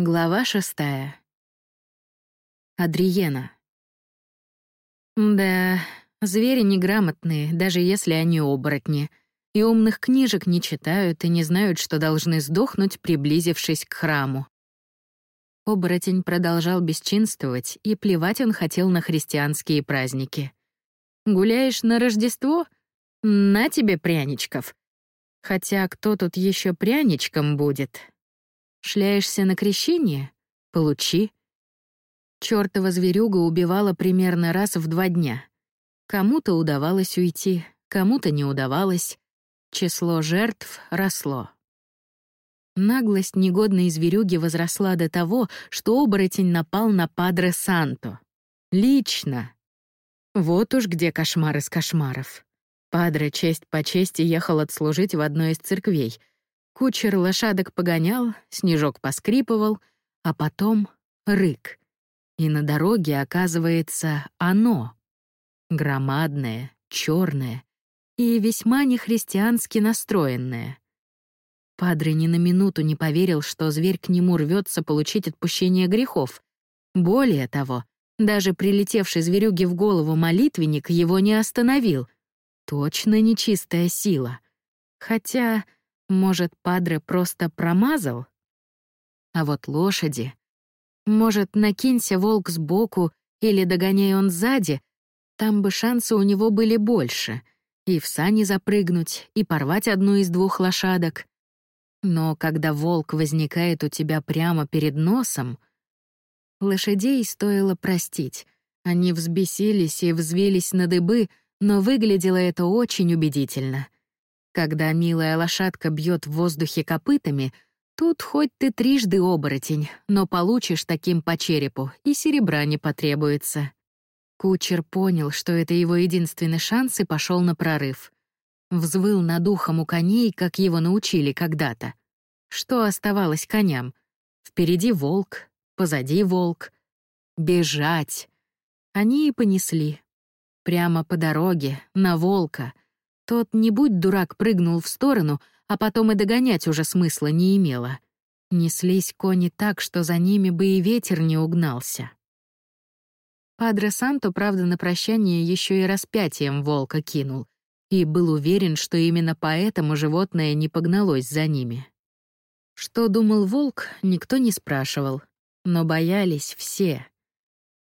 Глава шестая. Адриена. Да, звери неграмотные, даже если они оборотни, и умных книжек не читают и не знают, что должны сдохнуть, приблизившись к храму. Оборотень продолжал бесчинствовать, и плевать он хотел на христианские праздники. «Гуляешь на Рождество? На тебе пряничков!» Хотя кто тут еще пряничком будет? Шляешься на крещение? Получи. Чёртова зверюга убивала примерно раз в два дня. Кому-то удавалось уйти, кому-то не удавалось. Число жертв росло. Наглость негодной зверюги возросла до того, что оборотень напал на Падре Санто. Лично. Вот уж где кошмар из кошмаров. Падре честь по чести ехал отслужить в одной из церквей, Кучер лошадок погонял, снежок поскрипывал, а потом — рык. И на дороге оказывается оно. Громадное, черное и весьма нехристиански настроенное. Падре ни на минуту не поверил, что зверь к нему рвется получить отпущение грехов. Более того, даже прилетевший зверюге в голову молитвенник его не остановил. Точно нечистая сила. Хотя может, Падре просто промазал? А вот лошади... Может, накинься волк сбоку или догоняй он сзади, там бы шансы у него были больше. И в сани запрыгнуть, и порвать одну из двух лошадок. Но когда волк возникает у тебя прямо перед носом... Лошадей стоило простить. Они взбесились и взвелись на дыбы, но выглядело это очень убедительно — когда милая лошадка бьет в воздухе копытами, тут хоть ты трижды оборотень, но получишь таким по черепу, и серебра не потребуется. Кучер понял, что это его единственный шанс, и пошел на прорыв. Взвыл над ухом у коней, как его научили когда-то. Что оставалось коням? Впереди волк, позади волк. Бежать. Они и понесли. Прямо по дороге, на волка — тот, не будь дурак, прыгнул в сторону, а потом и догонять уже смысла не имело. Неслись кони так, что за ними бы и ветер не угнался. Падре Санто, правда, на прощание еще и распятием волка кинул и был уверен, что именно поэтому животное не погналось за ними. Что думал волк, никто не спрашивал, но боялись все.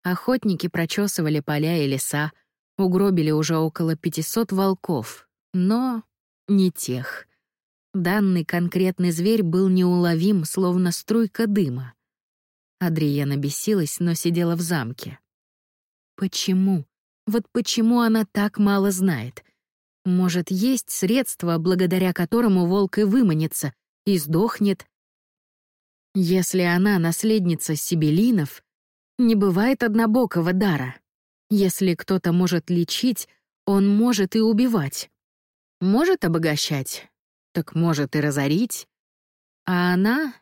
Охотники прочесывали поля и леса, угробили уже около 500 волков, но не тех. Данный конкретный зверь был неуловим, словно струйка дыма. Адриена бесилась, но сидела в замке. Почему? Вот почему она так мало знает? Может, есть средства, благодаря которому волк и выманится, и сдохнет? Если она наследница Сибелинов, не бывает однобокого дара. Если кто-то может лечить, он может и убивать. Может обогащать, так может и разорить. А она...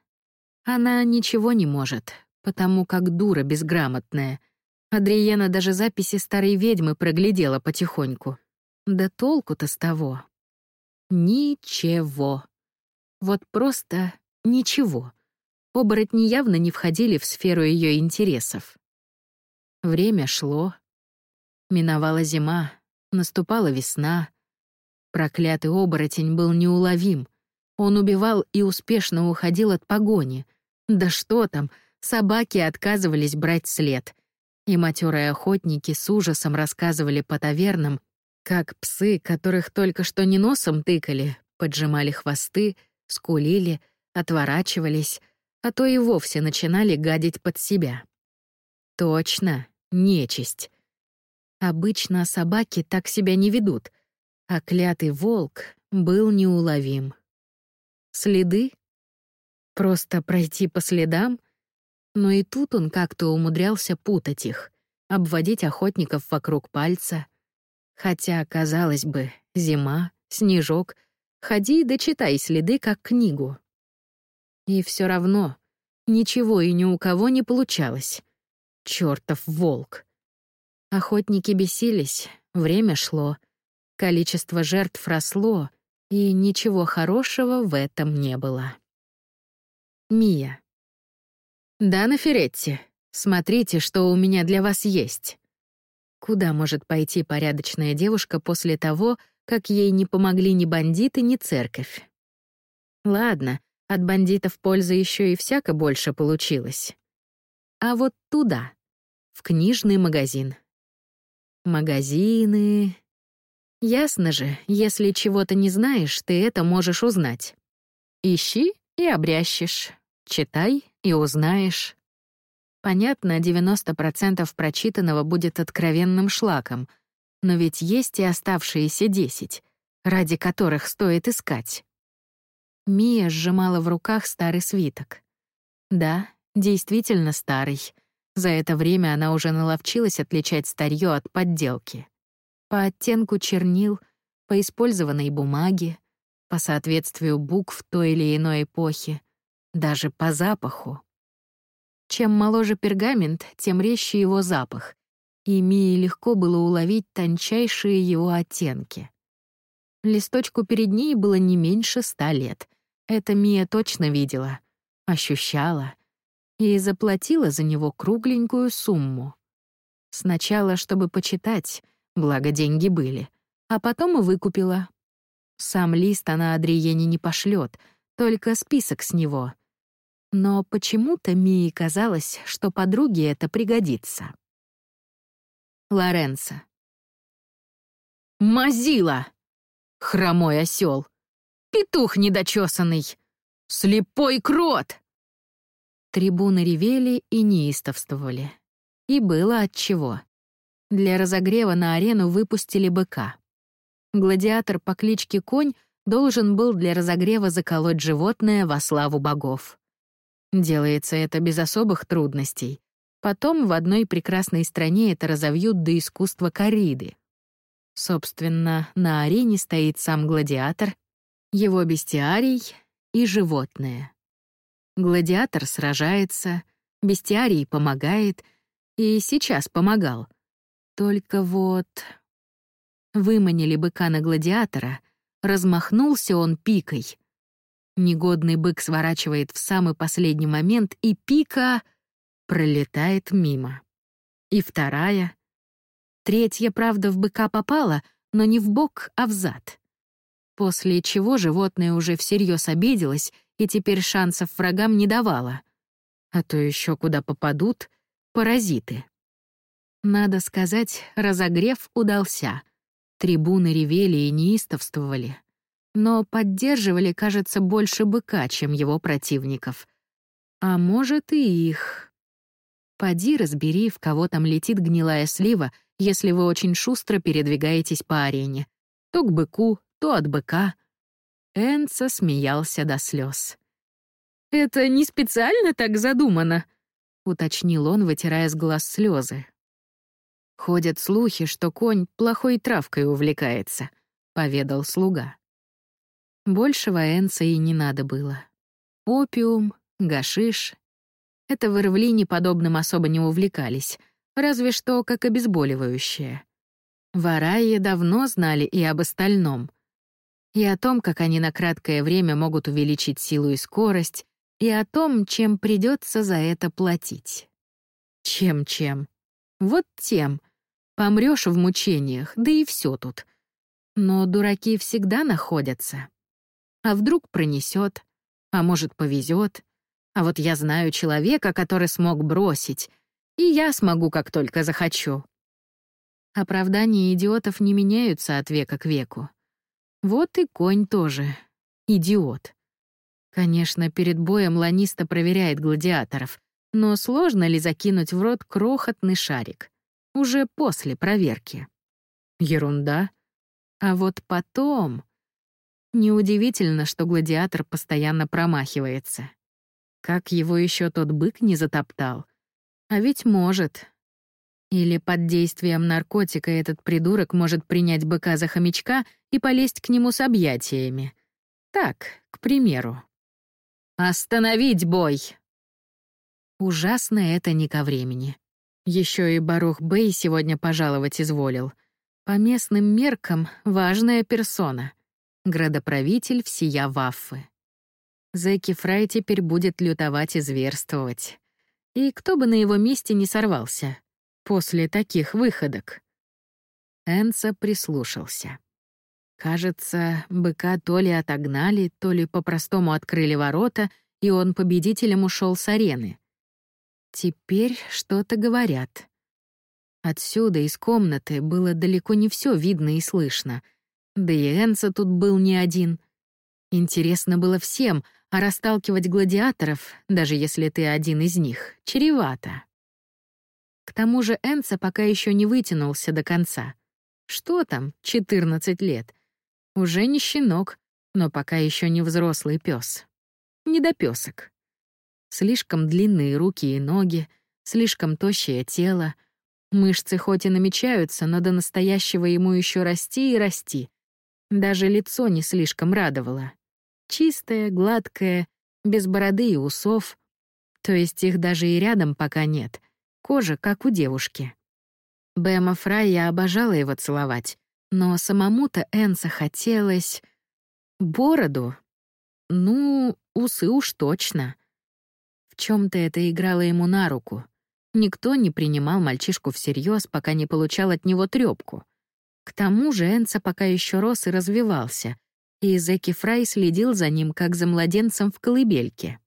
Она ничего не может, потому как дура безграмотная. Адриена даже записи старой ведьмы проглядела потихоньку. Да толку-то с того. Ничего. Вот просто ничего. Оборотни явно не входили в сферу ее интересов. Время шло. Миновала зима, наступала весна — Проклятый оборотень был неуловим. Он убивал и успешно уходил от погони. Да что там, собаки отказывались брать след. И матерые охотники с ужасом рассказывали по тавернам, как псы, которых только что не носом тыкали, поджимали хвосты, скулили, отворачивались, а то и вовсе начинали гадить под себя. Точно, нечисть. Обычно собаки так себя не ведут — а клятый волк был неуловим. Следы? Просто пройти по следам? Но и тут он как-то умудрялся путать их, обводить охотников вокруг пальца. Хотя, казалось бы, зима, снежок, ходи да читай следы как книгу. И все равно ничего и ни у кого не получалось. Чёртов волк. Охотники бесились, время шло — Количество жертв росло, и ничего хорошего в этом не было. Мия. «Да, на Феретти. Смотрите, что у меня для вас есть». Куда может пойти порядочная девушка после того, как ей не помогли ни бандиты, ни церковь? Ладно, от бандитов пользы еще и всяко больше получилось. А вот туда, в книжный магазин. Магазины... Ясно же, если чего-то не знаешь, ты это можешь узнать. Ищи и обрящешь. Читай и узнаешь. Понятно, 90% прочитанного будет откровенным шлаком, но ведь есть и оставшиеся 10, ради которых стоит искать. Мия сжимала в руках старый свиток. Да, действительно старый. За это время она уже наловчилась отличать старье от подделки. По оттенку чернил, по использованной бумаге, по соответствию букв той или иной эпохи, даже по запаху. Чем моложе пергамент, тем резче его запах, и Мии легко было уловить тончайшие его оттенки. Листочку перед ней было не меньше ста лет. Это Мия точно видела, ощущала и заплатила за него кругленькую сумму. Сначала, чтобы почитать, благо деньги были, а потом и выкупила. Сам лист она Адриене не пошлет, только список с него. Но почему-то Мии казалось, что подруге это пригодится. Лоренцо. «Мазила!» Хромой осел. Петух недочесанный. Слепой крот. Трибуны ревели и неистовствовали. И было отчего. Для разогрева на арену выпустили быка. Гладиатор по кличке Конь должен был для разогрева заколоть животное во славу богов. Делается это без особых трудностей. Потом в одной прекрасной стране это разовьют до искусства кориды. Собственно, на арене стоит сам гладиатор, его бестиарий и животное. Гладиатор сражается, бестиарий помогает, и сейчас помогал. Только вот... Выманили быка на гладиатора, размахнулся он пикой. Негодный бык сворачивает в самый последний момент, и пика пролетает мимо. И вторая — Третья, правда, в быка попала, но не в бок, а в зад. После чего животное уже всерьез обиделось и теперь шансов врагам не давало. А то еще куда попадут — паразиты. Надо сказать, разогрев удался. Трибуны ревели и неистовствовали. Но поддерживали, кажется, больше быка, чем его противников. А может, и их. Поди разбери, в кого там летит гнилая слива если вы очень шустро передвигаетесь по арене. То к быку, то от быка. Энца смеялся до слез. «Это не специально так задумано», — уточнил он, вытирая с глаз слезы. «Ходят слухи, что конь плохой травкой увлекается», — поведал слуга. Большего Энца и не надо было. Опиум, гашиш. Это в Ирвлине подобным особо не увлекались — разве что как обезболивающее. Вараи давно знали и об остальном. И о том, как они на краткое время могут увеличить силу и скорость, и о том, чем придется за это платить. Чем-чем? Вот тем. Помрёшь в мучениях, да и все тут. Но дураки всегда находятся. А вдруг пронесет, а может, повезет. А вот я знаю человека, который смог бросить — и я смогу, как только захочу. Оправдания идиотов не меняются от века к веку. Вот и конь тоже. Идиот. Конечно, перед боем ланиста проверяет гладиаторов, но сложно ли закинуть в рот крохотный шарик? Уже после проверки. Ерунда. А вот потом... Неудивительно, что гладиатор постоянно промахивается. Как его еще тот бык не затоптал? А ведь может. Или под действием наркотика этот придурок может принять быка за хомячка и полезть к нему с объятиями. Так, к примеру. «Остановить бой!» Ужасно это не ко времени. Еще и Барух Бэй сегодня пожаловать изволил. По местным меркам важная персона. Градоправитель всея Ваффы. Зэки Фрай теперь будет лютовать и зверствовать. И кто бы на его месте не сорвался после таких выходок? Энца прислушался. Кажется, быка то ли отогнали, то ли по-простому открыли ворота, и он победителем ушел с арены. Теперь что-то говорят. Отсюда, из комнаты, было далеко не все видно и слышно. Да и Энца тут был не один. Интересно было всем, а расталкивать гладиаторов, даже если ты один из них, чревато. К тому же Энца пока еще не вытянулся до конца. Что там, 14 лет? Уже не щенок, но пока еще не взрослый пес. Недопесок. Слишком длинные руки и ноги, слишком тощее тело. Мышцы хоть и намечаются, но до настоящего ему еще расти и расти. Даже лицо не слишком радовало. Чистое, гладкое, без бороды и усов. То есть их даже и рядом пока нет. Кожа, как у девушки. Бэма Фрайя обожала его целовать, но самому-то Энса хотелось... Бороду? Ну, усы уж точно. В чем то это играло ему на руку. Никто не принимал мальчишку всерьез, пока не получал от него трёпку. К тому же Энса пока еще рос и развивался, и Зеки Фрай следил за ним, как за младенцем в колыбельке.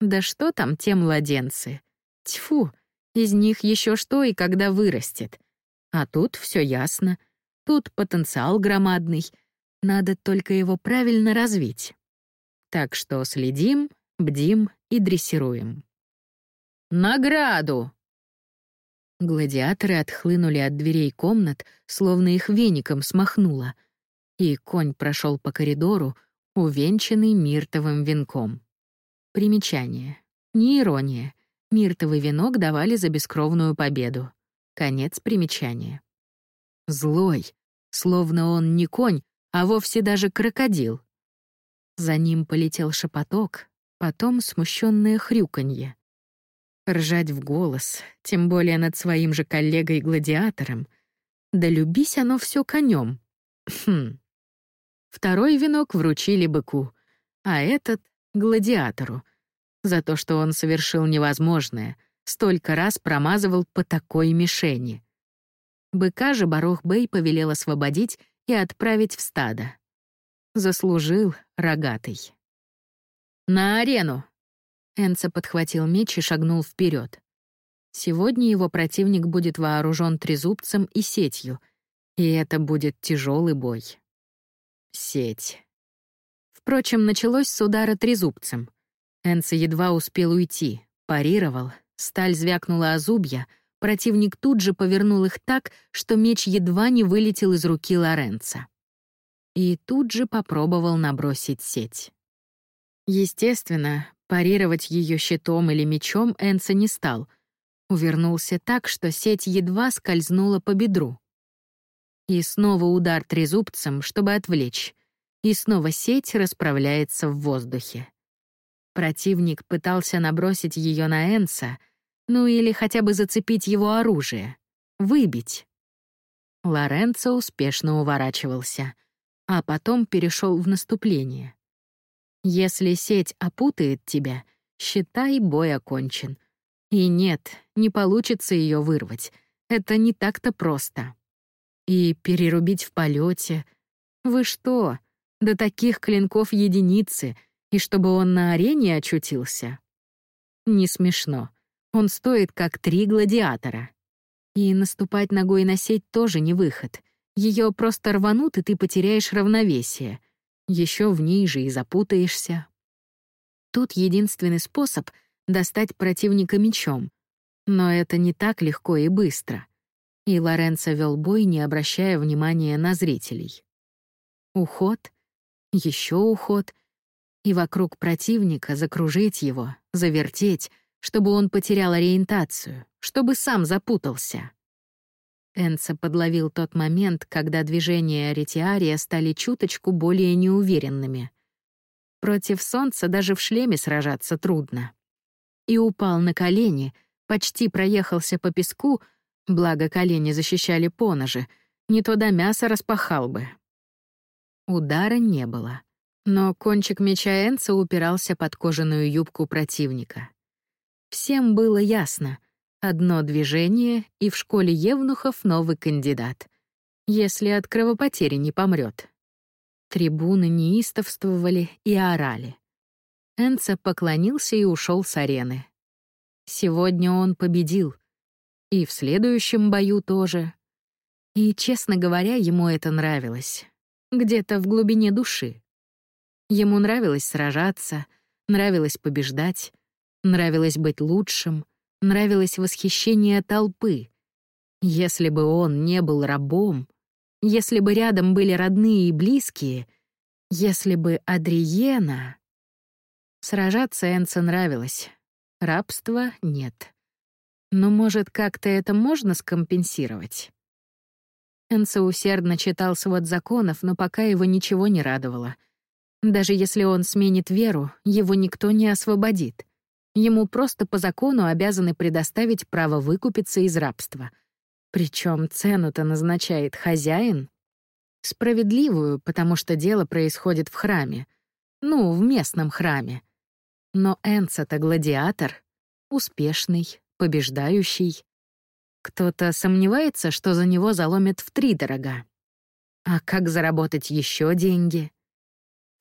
Да что там те младенцы? Тьфу, из них еще что и когда вырастет. А тут все ясно. Тут потенциал громадный. Надо только его правильно развить. Так что следим, бдим и дрессируем. «Награду!» Гладиаторы отхлынули от дверей комнат, словно их веником смахнуло — и конь прошел по коридору, увенчанный миртовым венком. Примечание. Не ирония. Миртовый венок давали за бескровную победу. Конец примечания. Злой, словно он не конь, а вовсе даже крокодил. За ним полетел шепоток, потом смущенное хрюканье. Ржать в голос, тем более над своим же коллегой-гладиатором. Да любись оно все конем. Хм. Второй венок вручили быку, а этот — гладиатору, за то, что он совершил невозможное, столько раз промазывал по такой мишени. Быка же Барух-бей повелел освободить и отправить в стадо. Заслужил рогатый. «На арену!» Энца подхватил меч и шагнул вперед. Сегодня его противник будет вооружен трезубцем и сетью, и это будет тяжелый бой. Сеть. Впрочем, началось с удара трезубцем. Энце едва успел уйти, парировал, сталь звякнула о зубья, противник тут же повернул их так, что меч едва не вылетел из руки Лоренца. И тут же попробовал набросить сеть. Естественно, парировать ее щитом или мечом Энце не стал. Увернулся так, что сеть едва скользнула по бедру. И снова удар трезубцем, чтобы отвлечь. И снова сеть расправляется в воздухе. Противник пытался набросить ее на Энса, ну или хотя бы зацепить его оружие, выбить. Лоренцо успешно уворачивался, а потом перешел в наступление. Если сеть опутает тебя, считай, бой окончен. И нет, не получится ее вырвать. Это не так-то просто. И перерубить в полете. Вы что? До таких клинков единицы, и чтобы он на арене очутился? Не смешно. Он стоит как три гладиатора. И наступать ногой на сеть тоже не выход. Ее просто рванут, и ты потеряешь равновесие. Еще в ней же и запутаешься. Тут единственный способ — достать противника мечом. Но это не так легко и быстро и Лоренцо вел бой, не обращая внимания на зрителей. Уход, еще уход, и вокруг противника закружить его, завертеть, чтобы он потерял ориентацию, чтобы сам запутался. Энца подловил тот момент, когда движения ретиария стали чуточку более неуверенными. Против солнца даже в шлеме сражаться трудно. И упал на колени, почти проехался по песку — Благо, колени защищали поножи, не то до мяса распахал бы. Удара не было, но кончик меча Энца упирался под кожаную юбку противника. Всем было ясно. Одно движение, и в школе Евнухов новый кандидат. Если от кровопотери не помрет. Трибуны неистовствовали и орали. Энца поклонился и ушел с арены. Сегодня он победил. И в следующем бою тоже. И, честно говоря, ему это нравилось. Где-то в глубине души. Ему нравилось сражаться, нравилось побеждать, нравилось быть лучшим, нравилось восхищение толпы. Если бы он не был рабом, если бы рядом были родные и близкие, если бы Адриена... Сражаться Энце нравилось, рабства нет. Но, может, как-то это можно скомпенсировать? Энце усердно читал свод законов, но пока его ничего не радовало. Даже если он сменит веру, его никто не освободит. Ему просто по закону обязаны предоставить право выкупиться из рабства — причем цену-то назначает хозяин. Справедливую, потому что дело происходит в храме. Ну, в местном храме. Но Энца-то гладиатор. Успешный, побеждающий. Кто-то сомневается, что за него заломят втридорога. А как заработать еще деньги?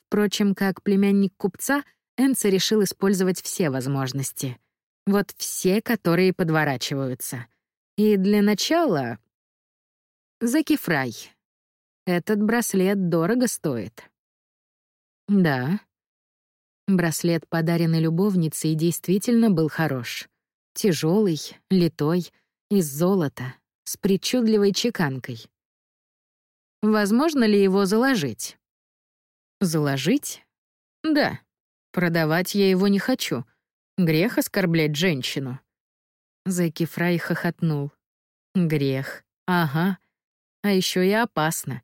Впрочем, как племянник купца, Энца решил использовать все возможности. Вот все, которые подворачиваются — и для начала... Закифрай. Этот браслет дорого стоит. Да. Браслет, подаренный любовницей, действительно был хорош. Тяжелый, литой, из золота, с причудливой чеканкой. Возможно ли его заложить? Заложить? Да. Продавать я его не хочу. Грех оскорблять женщину. Зэки Фрай хохотнул. Грех. Ага. А еще и опасно.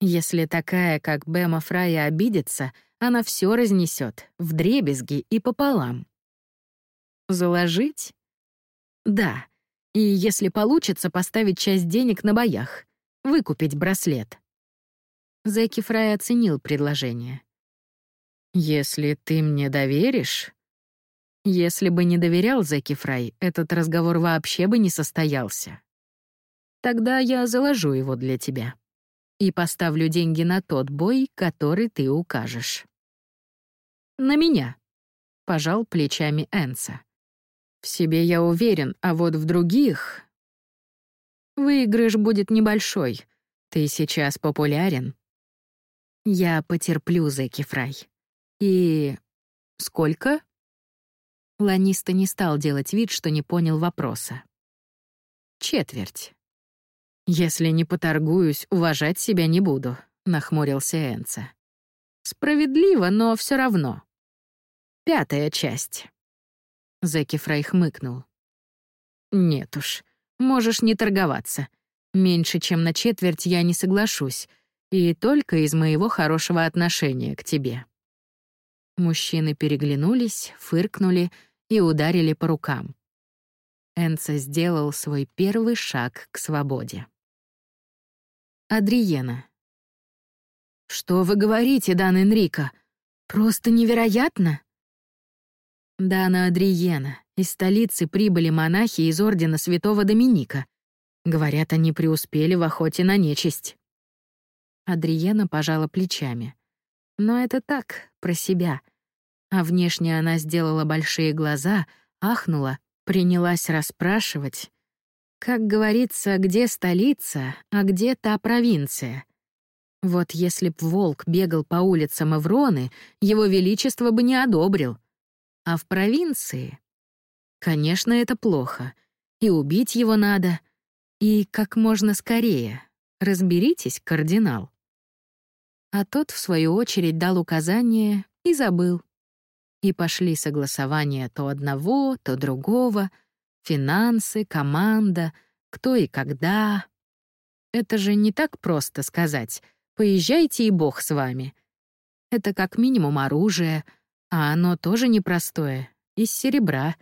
Если такая, как Бэма Фрая, обидится, она все разнесет в дребезги и пополам. Заложить? Да. И если получится, поставить часть денег на боях. Выкупить браслет. Зэки Фрай оценил предложение. «Если ты мне доверишь...» Если бы не доверял Зеки Фрай, этот разговор вообще бы не состоялся. Тогда я заложу его для тебя и поставлю деньги на тот бой, который ты укажешь. На меня, пожал плечами Энса. В себе я уверен, а вот в других... Выигрыш будет небольшой. Ты сейчас популярен. Я потерплю, Зеки Фрай. И... сколько? Ланиста не стал делать вид, что не понял вопроса. «Четверть». «Если не поторгуюсь, уважать себя не буду», — нахмурился Энца. «Справедливо, но все равно». «Пятая часть». Зеки Фрей хмыкнул. «Нет уж, можешь не торговаться. Меньше, чем на четверть я не соглашусь, и только из моего хорошего отношения к тебе». Мужчины переглянулись, фыркнули — и ударили по рукам. Энца сделал свой первый шаг к свободе. Адриена. «Что вы говорите, Дан Энрико? Просто невероятно!» Дана Адриена. Из столицы прибыли монахи из ордена святого Доминика. Говорят, они преуспели в охоте на нечисть. Адриена пожала плечами. Но это так, про себя. А внешне она сделала большие глаза, ахнула, принялась расспрашивать. Как говорится, где столица, а где та провинция? Вот если б волк бегал по улицам Эвроны, его величество бы не одобрил. А в провинции? Конечно, это плохо. И убить его надо. И как можно скорее. Разберитесь, кардинал. А тот, в свою очередь, дал указание и забыл. И пошли согласования то одного, то другого, финансы, команда, кто и когда. Это же не так просто сказать «поезжайте и бог с вами». Это как минимум оружие, а оно тоже непростое, из серебра.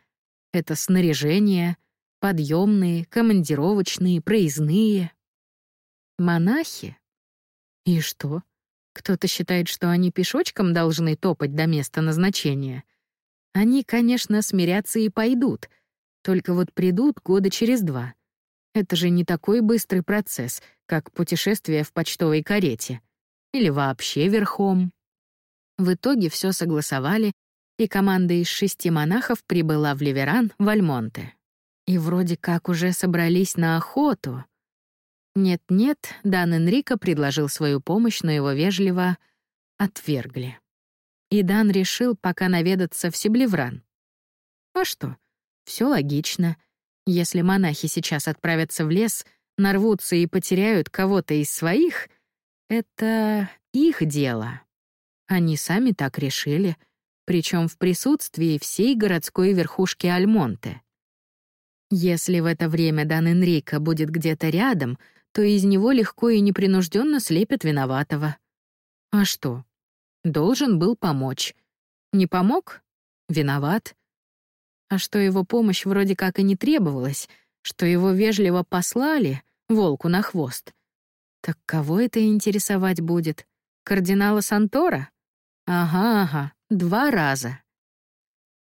Это снаряжение, подъемные, командировочные, проездные. Монахи? И что? Кто-то считает, что они пешочком должны топать до места назначения. Они, конечно, смирятся и пойдут, только вот придут года через два. Это же не такой быстрый процесс, как путешествие в почтовой карете. Или вообще верхом. В итоге все согласовали, и команда из шести монахов прибыла в Ливеран, в Альмонте. И вроде как уже собрались на охоту. Нет-нет, Дан Энрико предложил свою помощь, но его вежливо отвергли. И Дан решил пока наведаться в Себлевран. А что? Все логично. Если монахи сейчас отправятся в лес, нарвутся и потеряют кого-то из своих, это их дело. Они сами так решили, причем в присутствии всей городской верхушки Альмонте. Если в это время Дан Энрико будет где-то рядом, то из него легко и непринужденно слепят виноватого. А что? Должен был помочь. Не помог? Виноват. А что его помощь вроде как и не требовалась, что его вежливо послали, волку на хвост. Так кого это интересовать будет? Кардинала Сантора? Ага, ага, два раза.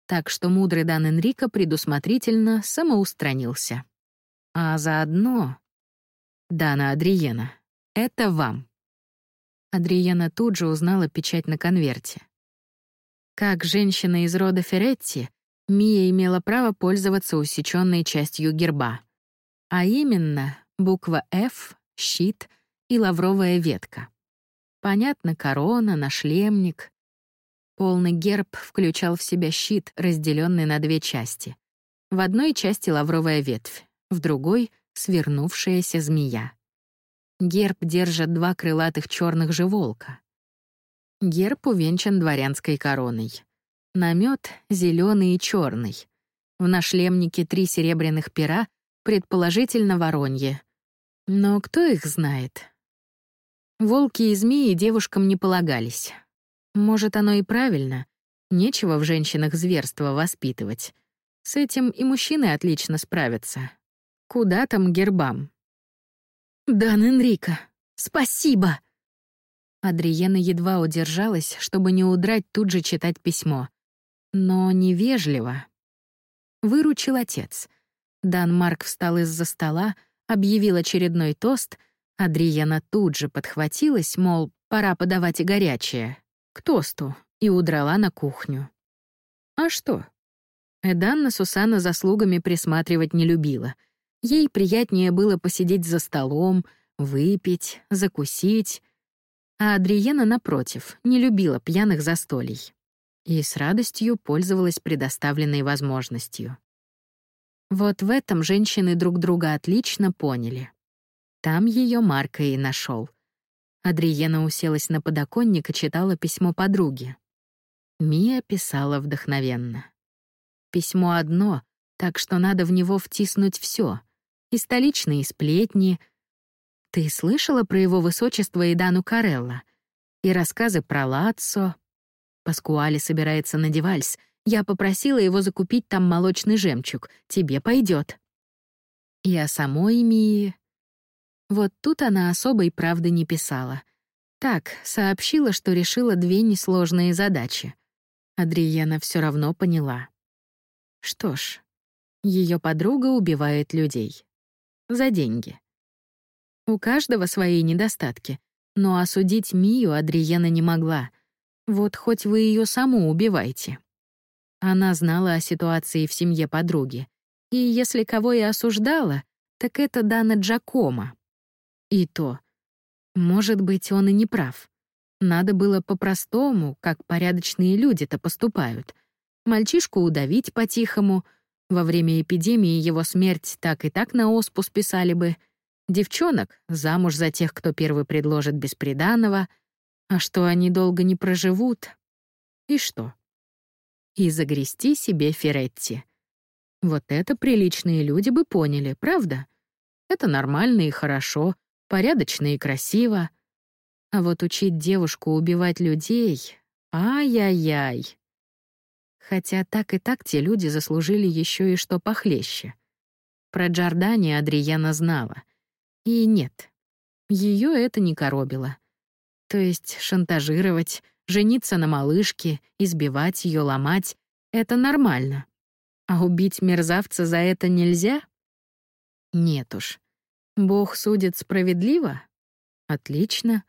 Так что мудрый Дан Энрико предусмотрительно самоустранился. А заодно... Дана Адриена, это вам. Адриена тут же узнала печать на конверте. Как женщина из рода Феретти, Мия имела право пользоваться усеченной частью герба. А именно, буква «Ф», щит и лавровая ветка. Понятно, корона, нашлемник. Полный герб включал в себя щит, разделенный на две части. В одной части лавровая ветвь, в другой — свернувшаяся змея. Герб держат два крылатых черных же волка. Герб увенчан дворянской короной. Намет зеленый и черный. В нашлемнике три серебряных пера, предположительно воронье. Но кто их знает? Волки и змеи девушкам не полагались. Может, оно и правильно. Нечего в женщинах зверство воспитывать. С этим и мужчины отлично справятся. Куда там гербам? «Дан Энрико, спасибо!» Адриена едва удержалась, чтобы не удрать тут же читать письмо но невежливо. Выручил отец. Дан Марк встал из-за стола, объявил очередной тост, Адриена тут же подхватилась, мол, пора подавать и горячее, к тосту, и удрала на кухню. А что? Эданна Сусана заслугами присматривать не любила. Ей приятнее было посидеть за столом, выпить, закусить. А Адриена, напротив, не любила пьяных застолий и с радостью пользовалась предоставленной возможностью. Вот в этом женщины друг друга отлично поняли. Там ее Марка и нашел. Адриена уселась на подоконник и читала письмо подруги. Мия писала вдохновенно. Письмо одно, так что надо в него втиснуть все: И столичные сплетни. Ты слышала про его высочество Идану Карелла? И рассказы про Лацо, Паскуали собирается на Девальс. Я попросила его закупить там молочный жемчуг. Тебе пойдет. И о самой Мии... Вот тут она особой правды не писала. Так, сообщила, что решила две несложные задачи. Адриена все равно поняла. Что ж, ее подруга убивает людей. За деньги. У каждого свои недостатки, но осудить Мию Адриена не могла — вот хоть вы ее саму убивайте. Она знала о ситуации в семье подруги, и если кого и осуждала, так это Дана Джакома. И то, может быть, он и не прав. Надо было по-простому, как порядочные люди-то поступают. Мальчишку удавить по-тихому. Во время эпидемии его смерть так и так на оспу списали бы. Девчонок — замуж за тех, кто первый предложит бесприданного — а что они долго не проживут? И что? И загрести себе Феретти. Вот это приличные люди бы поняли, правда? Это нормально и хорошо, порядочно и красиво. А вот учить девушку убивать людей — ай-яй-яй. Хотя так и так те люди заслужили еще и что похлеще. Про Джордани Адриена знала. И нет, ее это не коробило. То есть шантажировать, жениться на малышке, избивать ее, ломать — это нормально. А убить мерзавца за это нельзя? Нет уж. Бог судит справедливо? Отлично.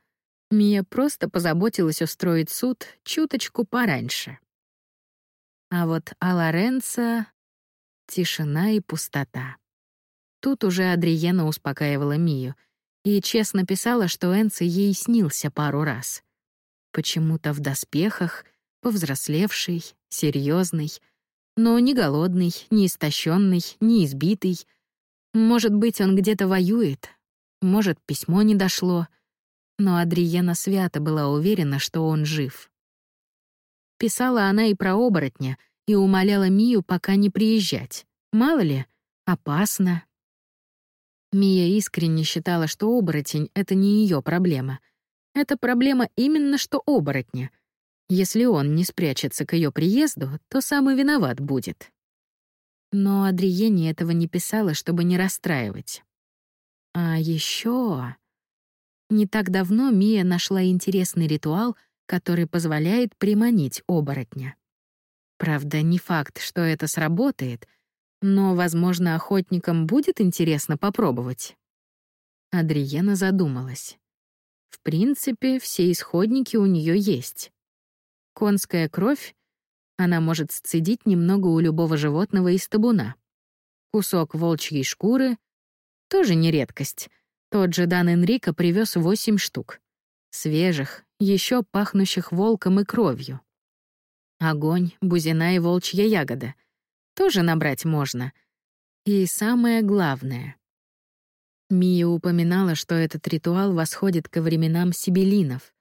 Мия просто позаботилась устроить суд чуточку пораньше. А вот о Лоренцо — тишина и пустота. Тут уже Адриена успокаивала Мию и честно писала, что Энце ей снился пару раз. Почему-то в доспехах, повзрослевший, серьезный, но не голодный, не истощенный, не избитый. Может быть, он где-то воюет, может, письмо не дошло, но Адриена свято была уверена, что он жив. Писала она и про оборотня, и умоляла Мию пока не приезжать. Мало ли, опасно. Мия искренне считала, что оборотень — это не ее проблема. Это проблема именно что оборотня. Если он не спрячется к ее приезду, то сам и виноват будет. Но Адриене этого не писала, чтобы не расстраивать. А еще Не так давно Мия нашла интересный ритуал, который позволяет приманить оборотня. Правда, не факт, что это сработает, но, возможно, охотникам будет интересно попробовать. Адриена задумалась. В принципе, все исходники у нее есть. Конская кровь, она может сцедить немного у любого животного из табуна. Кусок волчьей шкуры — тоже не редкость. Тот же Дан Энрико привез восемь штук. Свежих, еще пахнущих волком и кровью. Огонь, бузина и волчья ягода. Тоже набрать можно. И самое главное. Мия упоминала, что этот ритуал восходит ко временам сибелинов.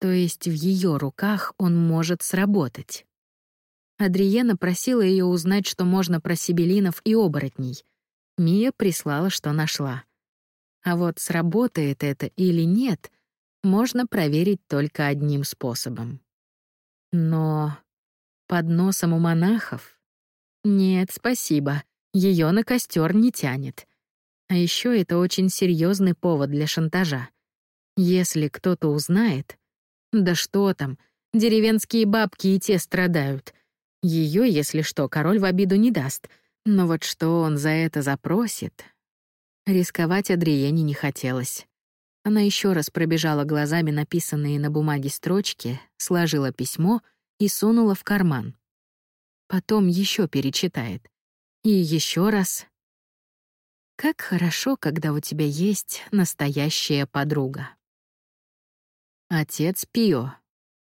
То есть в ее руках он может сработать. Адриена просила ее узнать, что можно про сибелинов и оборотней. Мия прислала, что нашла. А вот сработает это или нет, можно проверить только одним способом. Но под носом у монахов? Нет, спасибо, ее на костер не тянет. А еще это очень серьезный повод для шантажа. Если кто-то узнает... Да что там, деревенские бабки и те страдают. Ее, если что, король в обиду не даст. Но вот что он за это запросит... Рисковать Адриене не хотелось. Она еще раз пробежала глазами написанные на бумаге строчки, сложила письмо и сунула в карман. Потом еще перечитает. И еще раз. Как хорошо, когда у тебя есть настоящая подруга. Отец Пио.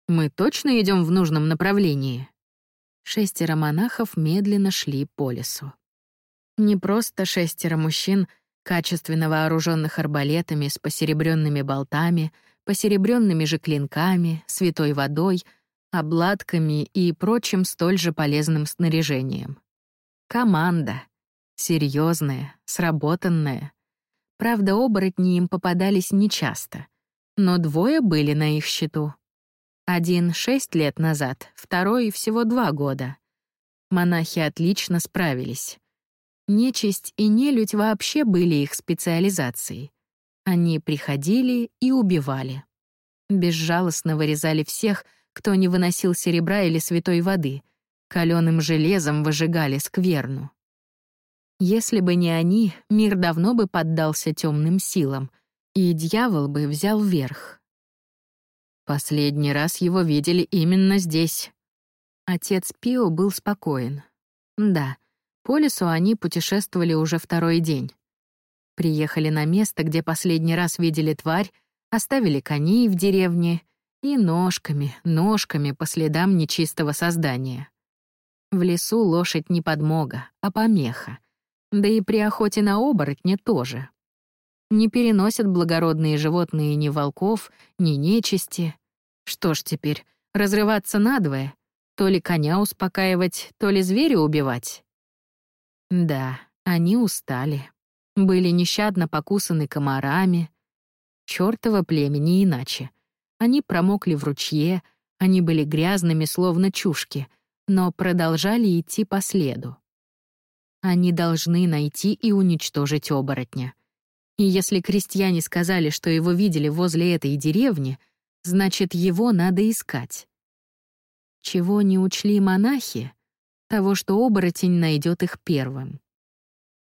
Мы точно идем в нужном направлении? Шестеро монахов медленно шли по лесу. Не просто шестеро мужчин — качественно вооруженных арбалетами с посеребренными болтами, посеребренными же клинками, святой водой, обладками и прочим столь же полезным снаряжением. Команда. Серьезная, сработанная. Правда, оборотни им попадались нечасто, но двое были на их счету. Один — шесть лет назад, второй — всего два года. Монахи отлично справились. Нечисть и нелюдь вообще были их специализацией. Они приходили и убивали. Безжалостно вырезали всех, кто не выносил серебра или святой воды, каленым железом выжигали скверну. Если бы не они, мир давно бы поддался темным силам, и дьявол бы взял верх. Последний раз его видели именно здесь. Отец Пио был спокоен. Да, по лесу они путешествовали уже второй день. Приехали на место, где последний раз видели тварь, оставили коней в деревне и ножками, ножками по следам нечистого создания. В лесу лошадь не подмога, а помеха. Да и при охоте на оборотня тоже. Не переносят благородные животные ни волков, ни нечисти. Что ж теперь, разрываться надвое? То ли коня успокаивать, то ли зверя убивать? Да, они устали. Были нещадно покусаны комарами. Чёртово племя не иначе. Они промокли в ручье, они были грязными, словно чушки, но продолжали идти по следу. Они должны найти и уничтожить оборотня. И если крестьяне сказали, что его видели возле этой деревни, значит, его надо искать. Чего не учли монахи? Того, что оборотень найдет их первым.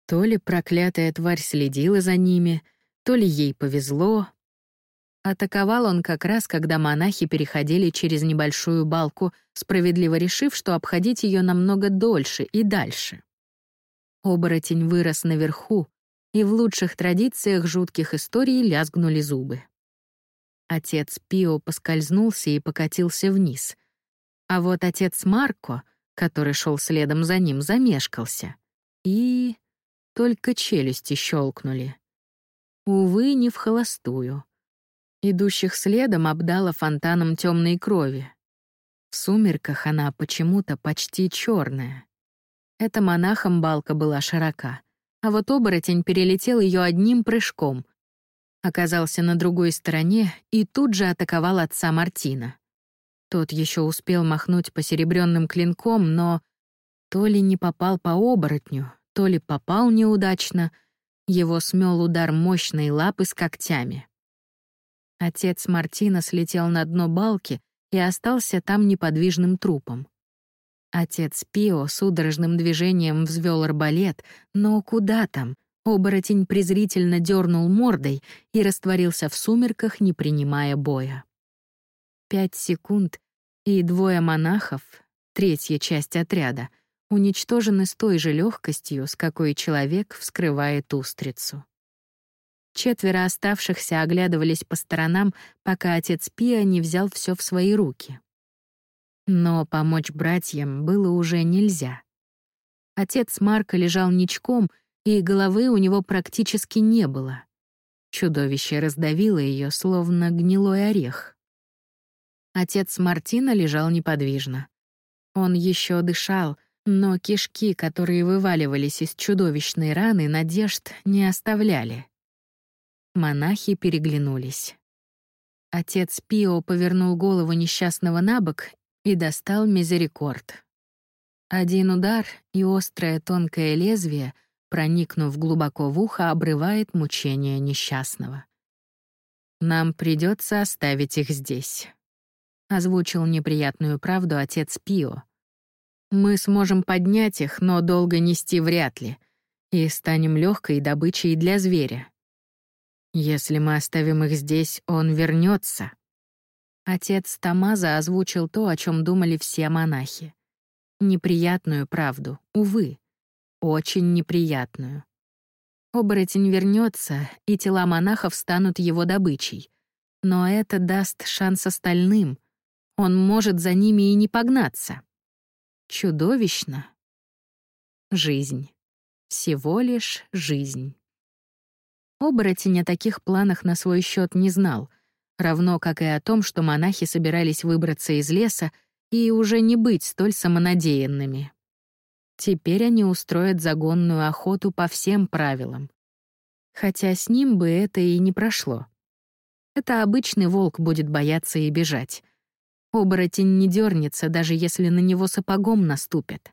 То ли проклятая тварь следила за ними, то ли ей повезло. Атаковал он как раз, когда монахи переходили через небольшую балку, справедливо решив, что обходить ее намного дольше и дальше. Оборотень вырос наверху, и в лучших традициях жутких историй лязгнули зубы. Отец Пио поскользнулся и покатился вниз. А вот отец Марко, который шел следом за ним, замешкался. И только челюсти щелкнули. Увы, не в холостую. Идущих следом обдала фонтаном темной крови. В сумерках она почему-то почти черная. Эта монахом балка была широка, а вот оборотень перелетел ее одним прыжком, оказался на другой стороне и тут же атаковал отца Мартина. Тот еще успел махнуть посеребренным клинком, но то ли не попал по оборотню, то ли попал неудачно, его смел удар мощной лапы с когтями. Отец Мартина слетел на дно балки и остался там неподвижным трупом. Отец Пио судорожным движением взвел арбалет, но куда там? Оборотень презрительно дернул мордой и растворился в сумерках, не принимая боя. Пять секунд, и двое монахов, третья часть отряда, уничтожены с той же легкостью, с какой человек вскрывает устрицу. Четверо оставшихся оглядывались по сторонам, пока отец Пиа не взял все в свои руки. Но помочь братьям было уже нельзя. Отец Марка лежал ничком, и головы у него практически не было. Чудовище раздавило ее, словно гнилой орех. Отец Мартина лежал неподвижно. Он еще дышал, но кишки, которые вываливались из чудовищной раны, надежд не оставляли. Монахи переглянулись. Отец Пио повернул голову несчастного на бок и достал мизерикорд. Один удар, и острое тонкое лезвие, проникнув глубоко в ухо, обрывает мучение несчастного. «Нам придется оставить их здесь», — озвучил неприятную правду отец Пио. «Мы сможем поднять их, но долго нести вряд ли, и станем легкой добычей для зверя. Если мы оставим их здесь, он вернется. Отец Тамаза озвучил то, о чем думали все монахи. Неприятную правду, увы. Очень неприятную. Оборотень вернется, и тела монахов станут его добычей. Но это даст шанс остальным. Он может за ними и не погнаться. Чудовищно. Жизнь. Всего лишь жизнь. Оборотень о таких планах на свой счет не знал — равно как и о том, что монахи собирались выбраться из леса и уже не быть столь самонадеянными. Теперь они устроят загонную охоту по всем правилам. Хотя с ним бы это и не прошло. Это обычный волк будет бояться и бежать. Оборотень не дернется, даже если на него сапогом наступят.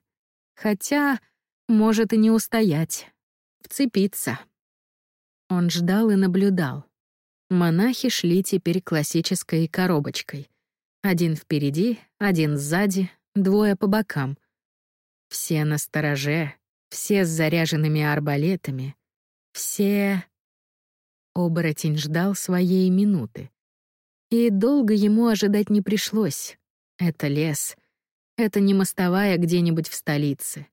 Хотя, может и не устоять. Вцепиться. Он ждал и наблюдал. Монахи шли теперь классической коробочкой. Один впереди, один сзади, двое по бокам. Все на стороже, все с заряженными арбалетами, все... Оборотень ждал своей минуты. И долго ему ожидать не пришлось. Это лес. Это не мостовая где-нибудь в столице.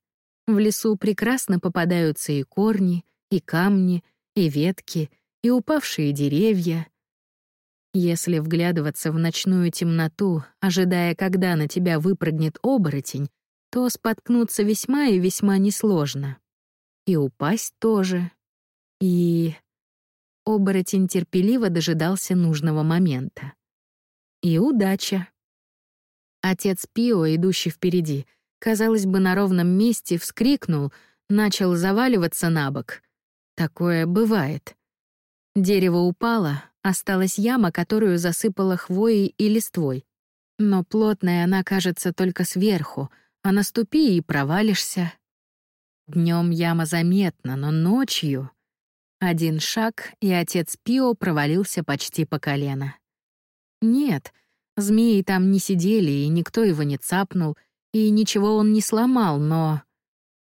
В лесу прекрасно попадаются и корни, и камни, и ветки — и упавшие деревья. Если вглядываться в ночную темноту, ожидая, когда на тебя выпрыгнет оборотень, то споткнуться весьма и весьма несложно. И упасть тоже. И... Оборотень терпеливо дожидался нужного момента. И удача. Отец Пио, идущий впереди, казалось бы, на ровном месте вскрикнул, начал заваливаться на бок. Такое бывает. Дерево упало, осталась яма, которую засыпала хвоей и листвой. Но плотная она кажется только сверху, а наступи и провалишься. Днем яма заметна, но ночью... Один шаг, и отец Пио провалился почти по колено. Нет, змеи там не сидели, и никто его не цапнул, и ничего он не сломал, но...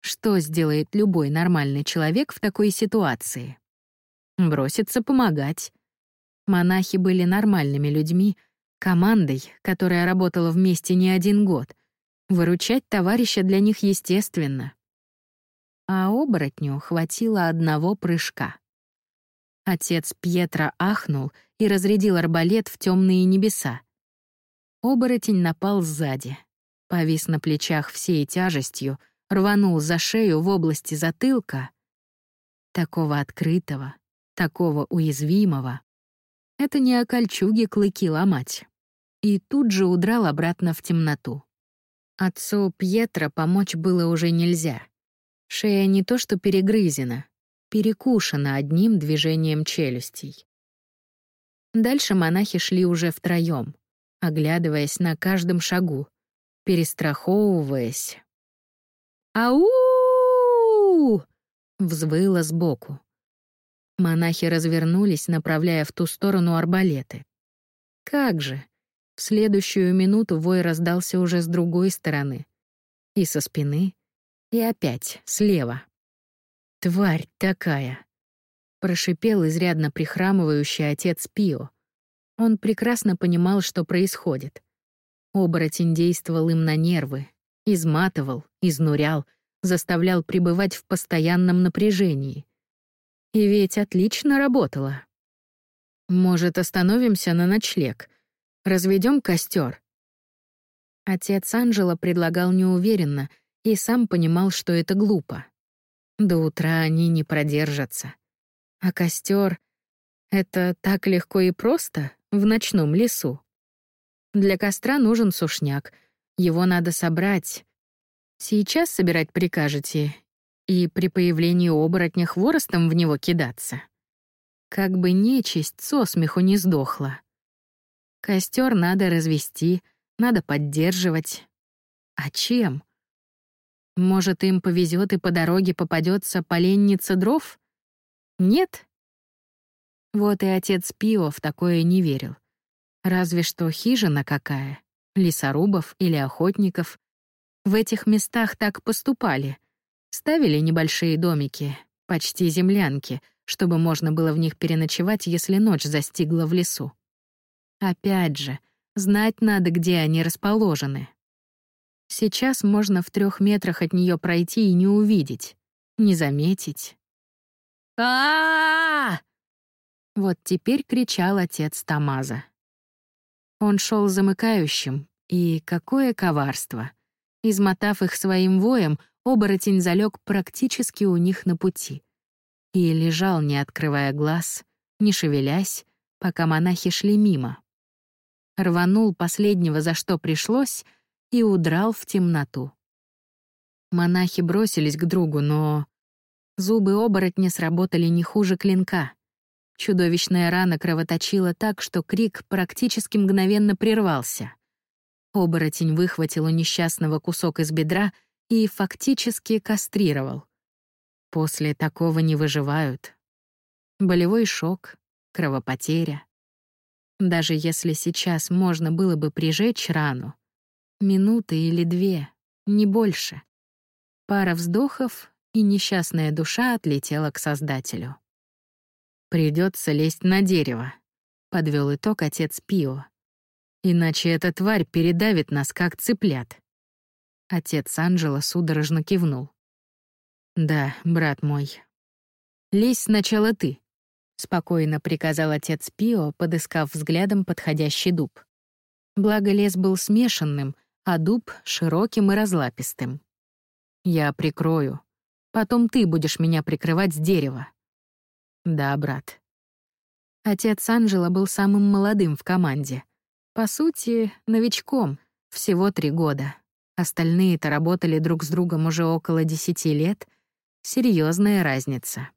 Что сделает любой нормальный человек в такой ситуации? Бросится помогать. Монахи были нормальными людьми, командой, которая работала вместе не один год. Выручать товарища для них естественно. А оборотню хватило одного прыжка. Отец Пьетро ахнул и разрядил арбалет в темные небеса. Оборотень напал сзади, повис на плечах всей тяжестью, рванул за шею в области затылка. Такого открытого, такого уязвимого. Это не о кольчуге клыки ломать. И тут же удрал обратно в темноту. Отцу Пьетро помочь было уже нельзя. Шея не то что перегрызена, перекушена одним движением челюстей. Дальше монахи шли уже втроем, оглядываясь на каждом шагу, перестраховываясь. «Ау!» — взвыло сбоку. Монахи развернулись, направляя в ту сторону арбалеты. Как же! В следующую минуту вой раздался уже с другой стороны. И со спины, и опять слева. «Тварь такая!» — прошипел изрядно прихрамывающий отец Пио. Он прекрасно понимал, что происходит. Оборотень действовал им на нервы, изматывал, изнурял, заставлял пребывать в постоянном напряжении. И ведь отлично работало. «Может, остановимся на ночлег? Разведем костер? Отец Анжела предлагал неуверенно и сам понимал, что это глупо. До утра они не продержатся. А костер — это так легко и просто в ночном лесу. Для костра нужен сушняк. Его надо собрать. Сейчас собирать прикажете и при появлении оборотня хворостом в него кидаться. Как бы нечисть со смеху не сдохла. Костер надо развести, надо поддерживать. А чем? Может, им повезет и по дороге попадется поленница дров? Нет? Вот и отец Пио в такое не верил. Разве что хижина какая, лесорубов или охотников. В этих местах так поступали. Ставили небольшие домики, почти землянки, чтобы можно было в них переночевать, если ночь застигла в лесу. Опять же, знать надо, где они расположены. Сейчас можно в трех метрах от нее пройти и не увидеть, не заметить. А Вот теперь кричал отец Тамаза. Он шел замыкающим, и какое коварство. Измотав их своим воем, оборотень залег практически у них на пути. И лежал, не открывая глаз, не шевелясь, пока монахи шли мимо. Рванул последнего, за что пришлось — и удрал в темноту. Монахи бросились к другу, но... Зубы оборотня сработали не хуже клинка. Чудовищная рана кровоточила так, что крик практически мгновенно прервался. Оборотень выхватил у несчастного кусок из бедра и фактически кастрировал. После такого не выживают. Болевой шок, кровопотеря. Даже если сейчас можно было бы прижечь рану, Минуты или две, не больше. Пара вздохов, и несчастная душа отлетела к Создателю. Придется лезть на дерево», — подвел итог отец Пио. «Иначе эта тварь передавит нас, как цыплят». Отец Анджела судорожно кивнул. «Да, брат мой. Лезь сначала ты», — спокойно приказал отец Пио, подыскав взглядом подходящий дуб. Благо лес был смешанным — а дуб — широким и разлапистым. «Я прикрою. Потом ты будешь меня прикрывать с дерева». «Да, брат». Отец Анжела был самым молодым в команде. По сути, новичком, всего три года. Остальные-то работали друг с другом уже около десяти лет. Серьезная разница.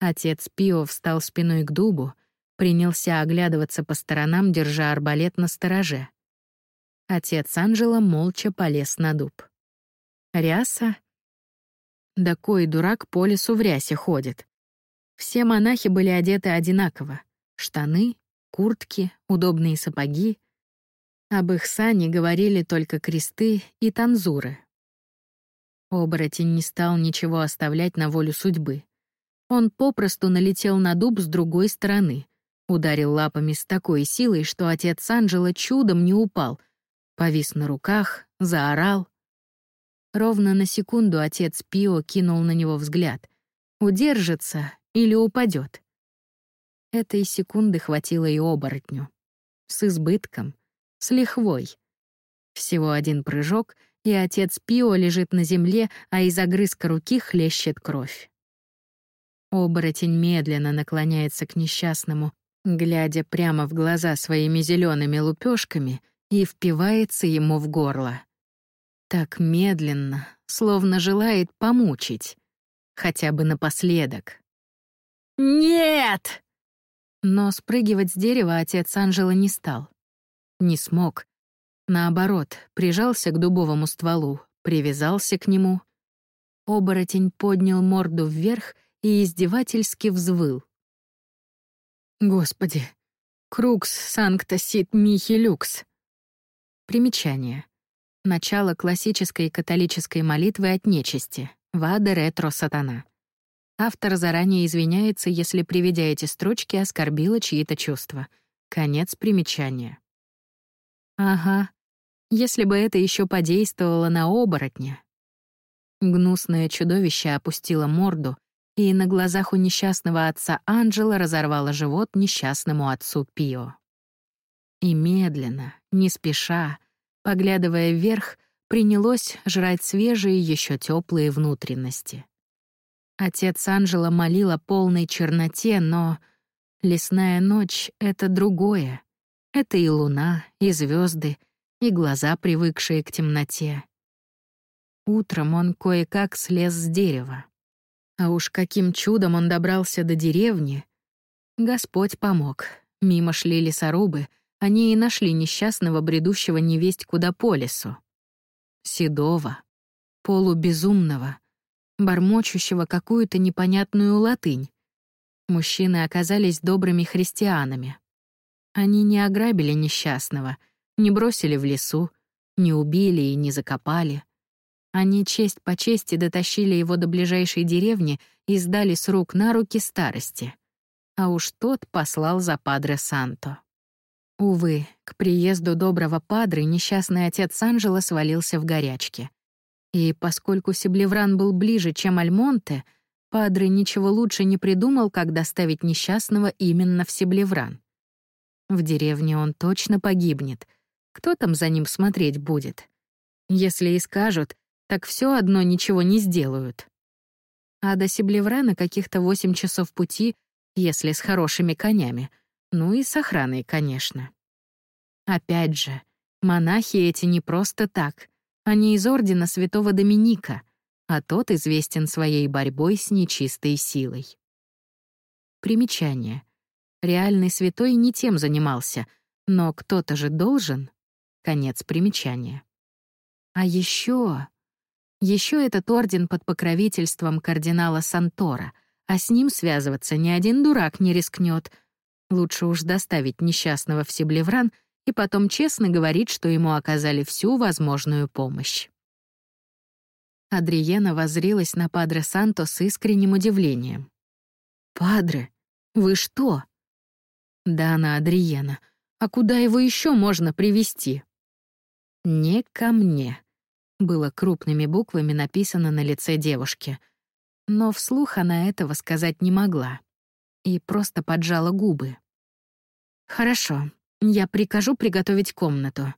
Отец Пио встал спиной к дубу, принялся оглядываться по сторонам, держа арбалет на стороже. Отец Анжела молча полез на дуб. Ряса? Да кой дурак по лесу в рясе ходит. Все монахи были одеты одинаково. Штаны, куртки, удобные сапоги. Об их сане говорили только кресты и танзуры. Оборотень не стал ничего оставлять на волю судьбы. Он попросту налетел на дуб с другой стороны, ударил лапами с такой силой, что отец Анджела чудом не упал, повис на руках, заорал. Ровно на секунду отец Пио кинул на него взгляд. Удержится или упадет. Этой секунды хватило и оборотню. С избытком, с лихвой. Всего один прыжок, и отец Пио лежит на земле, а из огрызка руки хлещет кровь. Оборотень медленно наклоняется к несчастному, глядя прямо в глаза своими зелеными лупешками, и впивается ему в горло. Так медленно, словно желает помучить. Хотя бы напоследок. «Нет!» Но спрыгивать с дерева отец Анжела не стал. Не смог. Наоборот, прижался к дубовому стволу, привязался к нему. Оборотень поднял морду вверх и издевательски взвыл. «Господи! Крукс санкта сит михи люкс!» Примечание. Начало классической католической молитвы от нечисти. Ваде ретро сатана. Автор заранее извиняется, если, приведя эти строчки, оскорбила чьи-то чувства. Конец примечания. Ага. Если бы это еще подействовало на оборотня. Гнусное чудовище опустило морду, и на глазах у несчастного отца Анджела разорвало живот несчастному отцу Пио. И медленно, не спеша, поглядывая вверх, принялось жрать свежие, еще теплые внутренности. Отец Анжела молил о полной черноте, но лесная ночь — это другое. Это и луна, и звезды, и глаза, привыкшие к темноте. Утром он кое-как слез с дерева. А уж каким чудом он добрался до деревни. Господь помог. Мимо шли лесорубы, они и нашли несчастного, бредущего невесть куда по лесу. Седого, полубезумного — бормочущего какую-то непонятную латынь. Мужчины оказались добрыми христианами. Они не ограбили несчастного, не бросили в лесу, не убили и не закопали. Они честь по чести дотащили его до ближайшей деревни и сдали с рук на руки старости. А уж тот послал за Падре Санто. Увы, к приезду доброго Падры несчастный отец Анжела свалился в горячке. И поскольку Себлевран был ближе, чем Альмонте, Падре ничего лучше не придумал, как доставить несчастного именно в Себлевран. В деревне он точно погибнет. Кто там за ним смотреть будет? Если и скажут, так все одно ничего не сделают. А до Себлеврана каких-то восемь часов пути, если с хорошими конями. Ну и с охраной, конечно. Опять же, монахи эти не просто так — они из ордена святого Доминика, а тот известен своей борьбой с нечистой силой. Примечание. Реальный святой не тем занимался, но кто-то же должен. Конец примечания. А еще... Еще этот орден под покровительством кардинала Сантора, а с ним связываться ни один дурак не рискнет. Лучше уж доставить несчастного в Сиблевран — и потом честно говорит, что ему оказали всю возможную помощь. Адриена воззрилась на Падре Санто с искренним удивлением. «Падре, вы что?» «Да, на Адриена. А куда его еще можно привести? «Не ко мне», — было крупными буквами написано на лице девушки. Но вслух она этого сказать не могла. И просто поджала губы. «Хорошо, я прикажу приготовить комнату.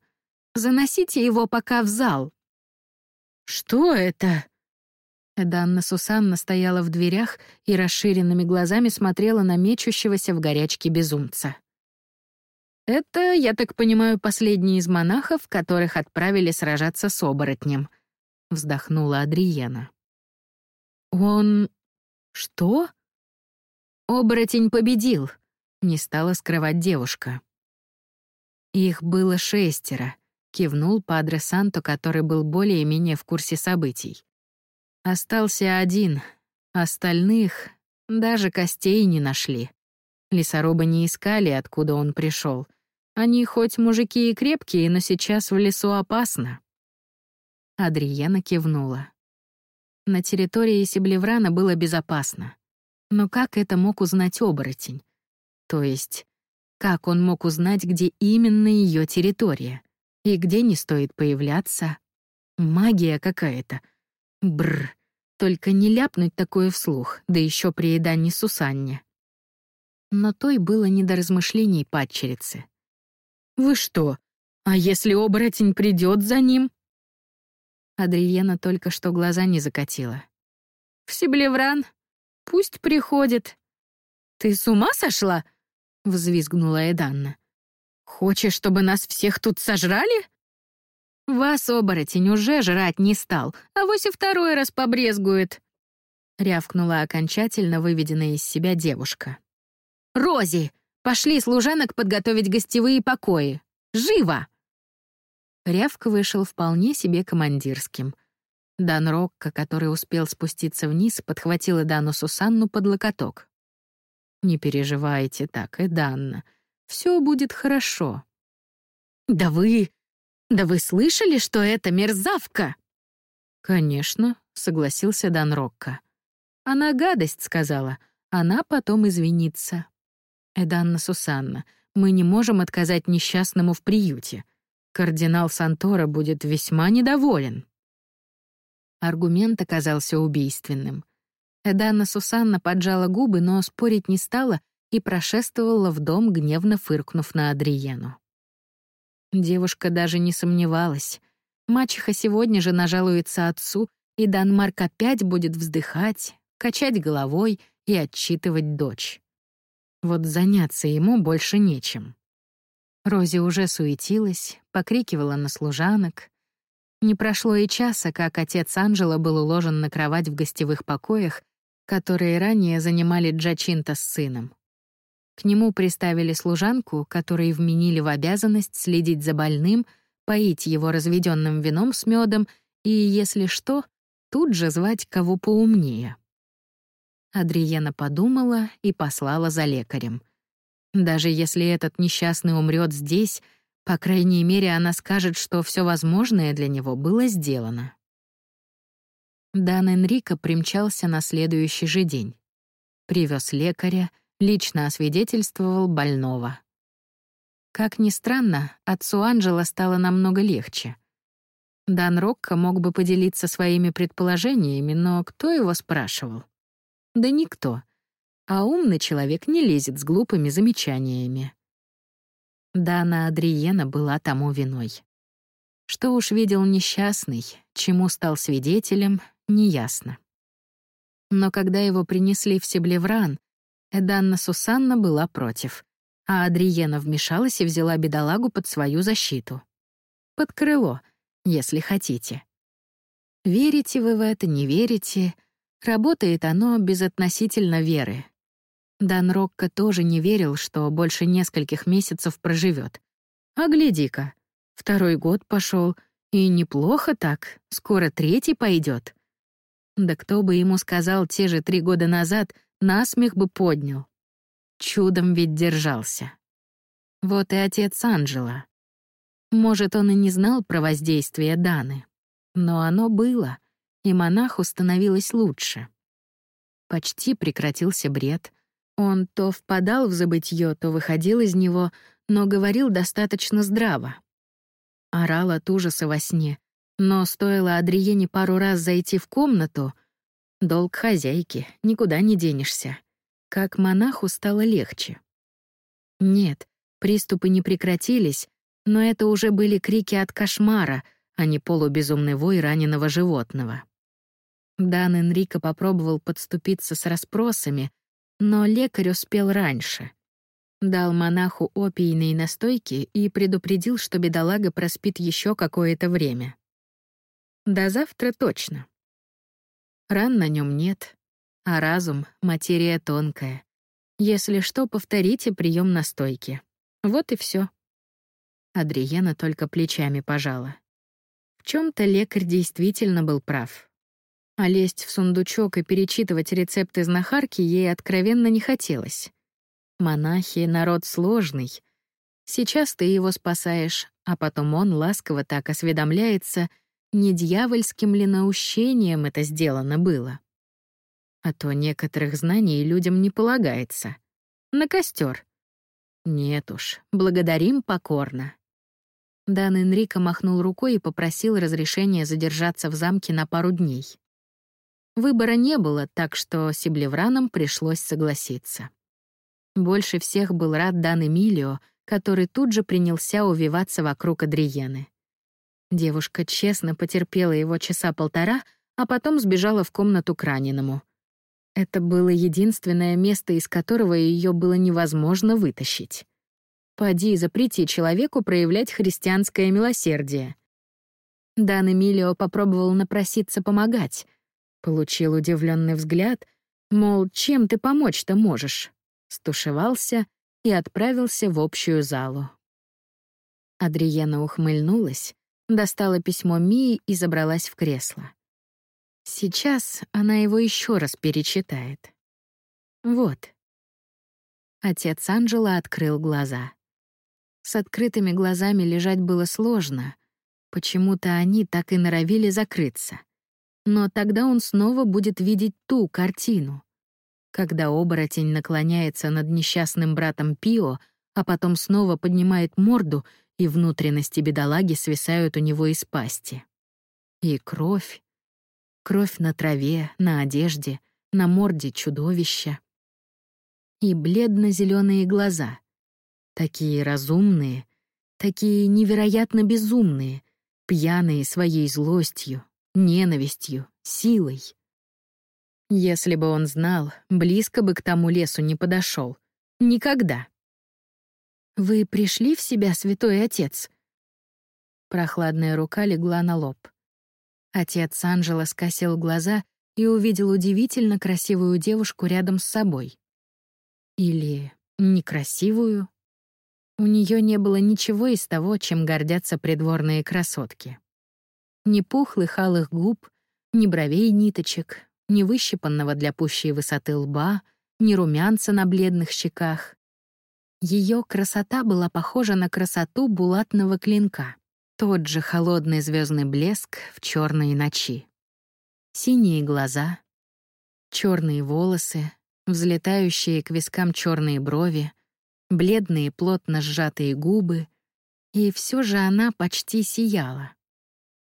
Заносите его пока в зал». «Что это?» Данна Сусанна стояла в дверях и расширенными глазами смотрела на мечущегося в горячке безумца. «Это, я так понимаю, последний из монахов, которых отправили сражаться с оборотнем», — вздохнула Адриена. «Он... что?» «Оборотень победил», — не стала скрывать девушка. «Их было шестеро», — кивнул Падре Санто, который был более-менее в курсе событий. «Остался один. Остальных даже костей не нашли. Лесорубы не искали, откуда он пришел. Они хоть мужики и крепкие, но сейчас в лесу опасно». Адриена кивнула. На территории Сиблеврана было безопасно. Но как это мог узнать оборотень? То есть, как он мог узнать, где именно ее территория? И где не стоит появляться? Магия какая-то. Бррр. Только не ляпнуть такое вслух, да еще при едании Сусанне. Но той было не до размышлений падчерицы. «Вы что? А если оборотень придет за ним?» Адриена только что глаза не закатила. «В Сиблевран? Пусть приходит». «Ты с ума сошла?» — взвизгнула Эданна. «Хочешь, чтобы нас всех тут сожрали?» «Вас, оборотень, уже жрать не стал, а вось и второй раз побрезгует», — рявкнула окончательно выведенная из себя девушка. «Рози, пошли служанок подготовить гостевые покои. Живо!» Рявк вышел вполне себе командирским. Дан Рокко, который успел спуститься вниз, подхватила Дану Сусанну под локоток. «Не переживайте так, Эданна. Все будет хорошо». «Да вы... Да вы слышали, что это мерзавка?» «Конечно», — согласился Дан Рокко. «Она гадость сказала. Она потом извинится». «Эданна Сусанна, мы не можем отказать несчастному в приюте. Кардинал Сантора будет весьма недоволен». Аргумент оказался убийственным. Эданна Сусанна поджала губы, но спорить не стала и прошествовала в дом, гневно фыркнув на Адриену. Девушка даже не сомневалась. Мачеха сегодня же нажалуется отцу, и Данмарк опять будет вздыхать, качать головой и отчитывать дочь. Вот заняться ему больше нечем. Рози уже суетилась, покрикивала на служанок. Не прошло и часа, как отец Анжела был уложен на кровать в гостевых покоях, которые ранее занимали Джачинта с сыном. К нему приставили служанку, которой вменили в обязанность следить за больным, поить его разведенным вином с медом и, если что, тут же звать кого поумнее. Адриена подумала и послала за лекарем. Даже если этот несчастный умрет здесь, по крайней мере, она скажет, что все возможное для него было сделано. Дан Энрико примчался на следующий же день. Привез лекаря, лично освидетельствовал больного. Как ни странно, отцу Анджела стало намного легче. Дан Рокко мог бы поделиться своими предположениями, но кто его спрашивал? Да никто. А умный человек не лезет с глупыми замечаниями. Дана Адриена была тому виной. Что уж видел несчастный, чему стал свидетелем, неясно. Но когда его принесли в Себлевран, Эданна Сусанна была против, а Адриена вмешалась и взяла бедолагу под свою защиту. Под крыло, если хотите. Верите вы в это, не верите, работает оно безотносительно веры. Дан Рокко тоже не верил, что больше нескольких месяцев проживет. А гляди-ка, второй год пошел, и неплохо так, скоро третий пойдет. Да кто бы ему сказал те же три года назад — насмех бы поднял. Чудом ведь держался. Вот и отец Анжела. Может, он и не знал про воздействие Даны, но оно было, и монаху становилось лучше. Почти прекратился бред. Он то впадал в забытье, то выходил из него, но говорил достаточно здраво. Орал от ужаса во сне, но стоило Адриене пару раз зайти в комнату — Долг хозяйки, никуда не денешься. Как монаху стало легче. Нет, приступы не прекратились, но это уже были крики от кошмара, а не полубезумный вой раненого животного. Дан Энрико попробовал подступиться с расспросами, но лекарь успел раньше. Дал монаху опийные настойки и предупредил, что бедолага проспит еще какое-то время. До завтра точно. Ран на нем нет, а разум — материя тонкая. Если что, повторите прием настойки. Вот и все. Адриена только плечами пожала. В чем то лекарь действительно был прав. А лезть в сундучок и перечитывать рецепты знахарки ей откровенно не хотелось. Монахи — народ сложный. Сейчас ты его спасаешь, а потом он ласково так осведомляется, не дьявольским ли наущением это сделано было. А то некоторых знаний людям не полагается. На костер. Нет уж, благодарим покорно. Дан Энрико махнул рукой и попросил разрешения задержаться в замке на пару дней. Выбора не было, так что Сиблевранам пришлось согласиться. Больше всех был рад Дан Эмилио, который тут же принялся увиваться вокруг Адриены. Девушка честно потерпела его часа полтора, а потом сбежала в комнату к раненому. Это было единственное место, из которого ее было невозможно вытащить. Поди запрети человеку проявлять христианское милосердие. Дан Эмилио попробовал напроситься помогать. Получил удивленный взгляд, мол, чем ты помочь-то можешь? Стушевался и отправился в общую залу. Адриена ухмыльнулась, достала письмо Мии и забралась в кресло. Сейчас она его еще раз перечитает. Вот. Отец Анджела открыл глаза. С открытыми глазами лежать было сложно. Почему-то они так и норовили закрыться. Но тогда он снова будет видеть ту картину. Когда оборотень наклоняется над несчастным братом Пио, а потом снова поднимает морду, и внутренности бедолаги свисают у него из пасти. И кровь. Кровь на траве, на одежде, на морде чудовища. И бледно зеленые глаза — Такие разумные, такие невероятно безумные, пьяные своей злостью, ненавистью, силой. Если бы он знал, близко бы к тому лесу не подошел. Никогда. «Вы пришли в себя, святой отец?» Прохладная рука легла на лоб. Отец Анжела скосил глаза и увидел удивительно красивую девушку рядом с собой. Или некрасивую, у нее не было ничего из того, чем гордятся придворные красотки. Ни пухлых алых губ, ни бровей ниточек, ни выщипанного для пущей высоты лба, ни румянца на бледных щеках. Ее красота была похожа на красоту булатного клинка, тот же холодный звездный блеск в черной ночи. Синие глаза, черные волосы, взлетающие к вискам черные брови, бледные плотно сжатые губы, и все же она почти сияла.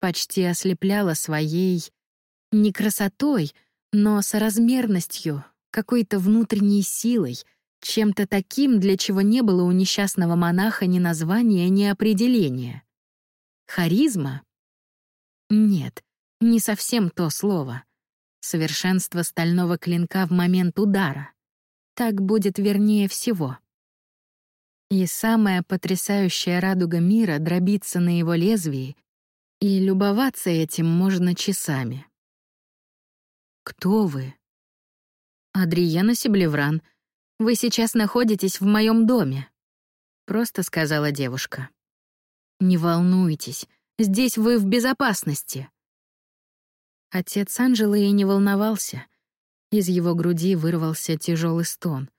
Почти ослепляла своей не красотой, но соразмерностью, какой-то внутренней силой, чем-то таким, для чего не было у несчастного монаха ни названия, ни определения. Харизма? Нет, не совсем то слово. Совершенство стального клинка в момент удара. Так будет вернее всего. И самая потрясающая радуга мира дробится на его лезвии, и любоваться этим можно часами. «Кто вы?» «Адриена Сиблевран. Вы сейчас находитесь в моем доме», — просто сказала девушка. «Не волнуйтесь, здесь вы в безопасности». Отец Анжелы и не волновался. Из его груди вырвался тяжелый стон.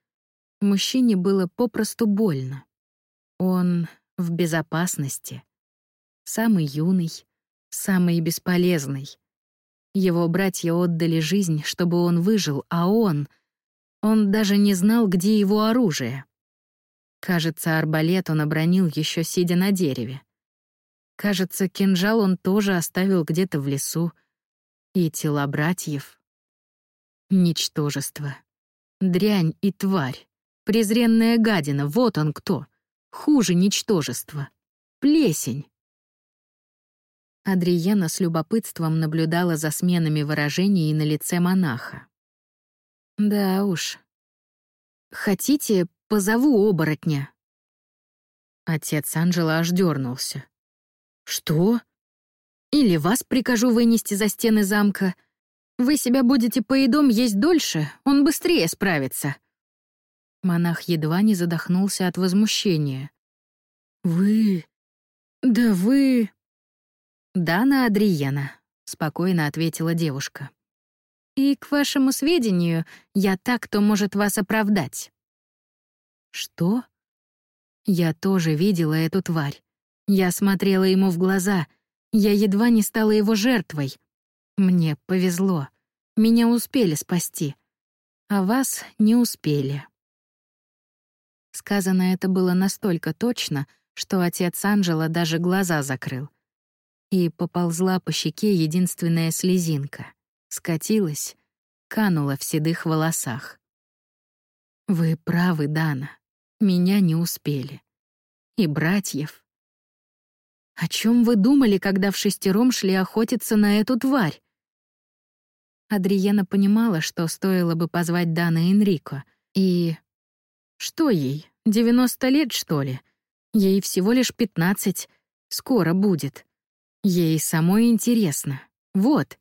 Мужчине было попросту больно. Он в безопасности. Самый юный, самый бесполезный. Его братья отдали жизнь, чтобы он выжил, а он... Он даже не знал, где его оружие. Кажется, арбалет он обронил еще сидя на дереве. Кажется, кинжал он тоже оставил где-то в лесу. И тела братьев. Ничтожество. Дрянь и тварь. Презренная гадина, вот он кто. Хуже ничтожества. Плесень. Адриена с любопытством наблюдала за сменами выражений на лице монаха. «Да уж. Хотите, позову оборотня?» Отец Анжела аж дернулся. «Что? Или вас прикажу вынести за стены замка? Вы себя будете по едом есть дольше, он быстрее справится. Монах едва не задохнулся от возмущения. «Вы... да вы...» «Дана Адриена», — спокойно ответила девушка. «И, к вашему сведению, я так, кто может вас оправдать». «Что?» Я тоже видела эту тварь. Я смотрела ему в глаза. Я едва не стала его жертвой. Мне повезло. Меня успели спасти. А вас не успели. Сказано это было настолько точно, что отец Анжела даже глаза закрыл. И поползла по щеке единственная слезинка. Скатилась, канула в седых волосах. «Вы правы, Дана. Меня не успели. И братьев. О чем вы думали, когда в шестером шли охотиться на эту тварь? Адриена понимала, что стоило бы позвать Дана Энрико. И... Что ей, 90 лет, что ли? Ей всего лишь 15. Скоро будет. Ей самой интересно. Вот.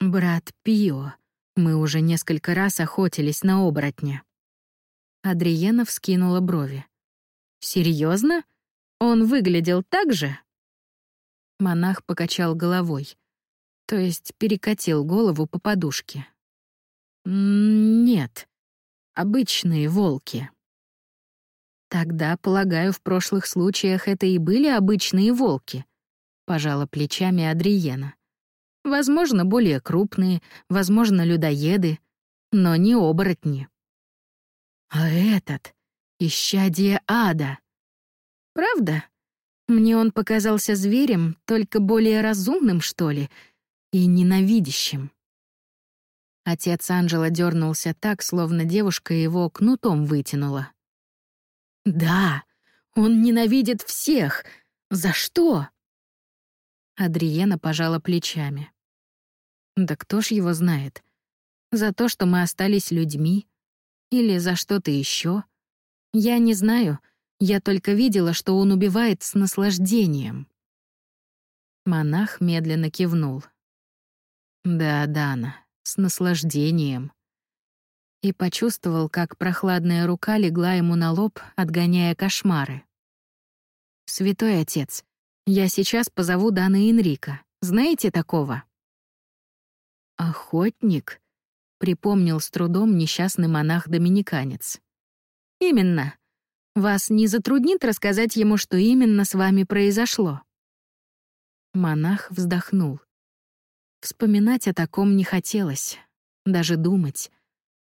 Брат Пио. Мы уже несколько раз охотились на оборотня. Адриена вскинула брови. Серьезно? Он выглядел так же? Монах покачал головой, то есть перекатил голову по подушке. Нет, обычные волки. Тогда, полагаю, в прошлых случаях это и были обычные волки, пожала плечами Адриена. Возможно, более крупные, возможно, людоеды, но не оборотни. А этот — исчадие ада. Правда? Мне он показался зверем, только более разумным, что ли, и ненавидящим. Отец Анжела дернулся так, словно девушка его кнутом вытянула. «Да, он ненавидит всех. За что?» Адриена пожала плечами. «Да кто ж его знает? За то, что мы остались людьми? Или за что-то еще? Я не знаю, я только видела, что он убивает с наслаждением. Монах медленно кивнул. Да, Дана, с наслаждением. И почувствовал, как прохладная рука легла ему на лоб, отгоняя кошмары. «Святой отец, я сейчас позову Дана Энрика. Знаете такого?» «Охотник», — припомнил с трудом несчастный монах-доминиканец. «Именно. Вас не затруднит рассказать ему, что именно с вами произошло?» Монах вздохнул. Вспоминать о таком не хотелось, даже думать.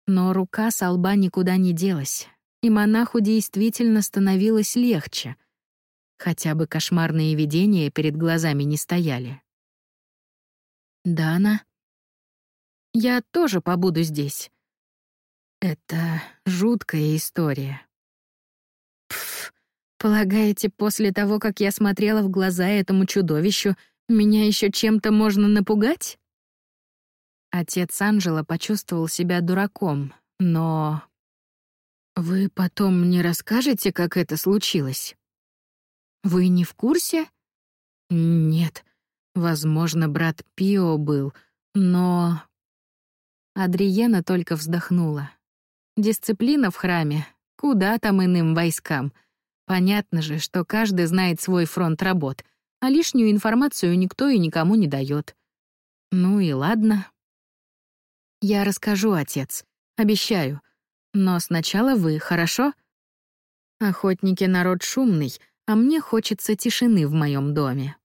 Но рука с лба никуда не делась, и монаху действительно становилось легче. Хотя бы кошмарные видения перед глазами не стояли. «Дана?» «Я тоже побуду здесь». «Это жуткая история», Полагаете, после того, как я смотрела в глаза этому чудовищу, меня еще чем-то можно напугать? Отец Анжела почувствовал себя дураком, но... Вы потом мне расскажете, как это случилось? Вы не в курсе? Нет. Возможно, брат Пио был, но... Адриена только вздохнула. Дисциплина в храме. Куда там иным войскам — Понятно же, что каждый знает свой фронт работ, а лишнюю информацию никто и никому не дает. Ну и ладно. Я расскажу, отец, обещаю. Но сначала вы, хорошо? Охотники — народ шумный, а мне хочется тишины в моем доме.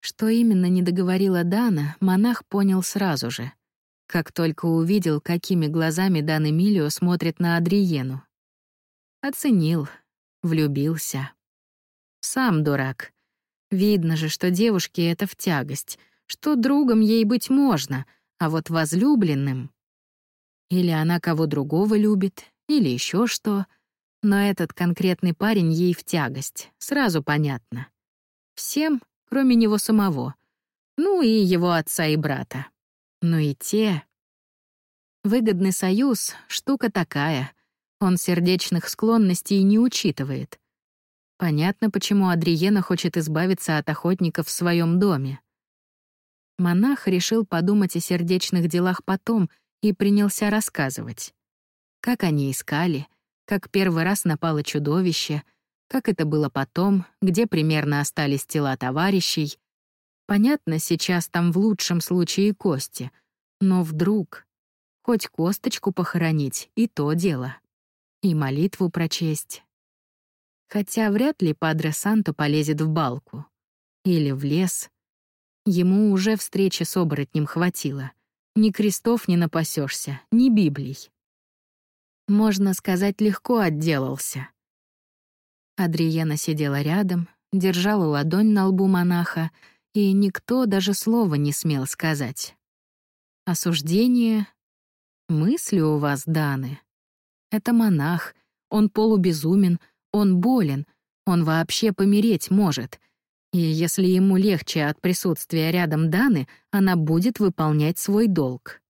Что именно не договорила Дана, монах понял сразу же, как только увидел, какими глазами Дан Эмилио смотрит на Адриену. Оценил, Влюбился. Сам дурак. Видно же, что девушке это в тягость, что другом ей быть можно, а вот возлюбленным... Или она кого другого любит, или еще что. Но этот конкретный парень ей в тягость, сразу понятно. Всем, кроме него самого. Ну и его отца и брата. Ну и те... Выгодный союз — штука такая — он сердечных склонностей не учитывает. Понятно, почему Адриена хочет избавиться от охотников в своем доме. Монах решил подумать о сердечных делах потом и принялся рассказывать. Как они искали, как первый раз напало чудовище, как это было потом, где примерно остались тела товарищей. Понятно, сейчас там в лучшем случае кости, но вдруг... Хоть косточку похоронить, и то дело и молитву прочесть. Хотя вряд ли Падре Санто полезет в балку. Или в лес. Ему уже встречи с оборотнем хватило. Ни крестов не напасешься, ни Библий. Можно сказать, легко отделался. Адриена сидела рядом, держала ладонь на лбу монаха, и никто даже слова не смел сказать. Осуждение? Мысли у вас даны. Это монах, он полубезумен, он болен, он вообще помереть может. И если ему легче от присутствия рядом Даны, она будет выполнять свой долг.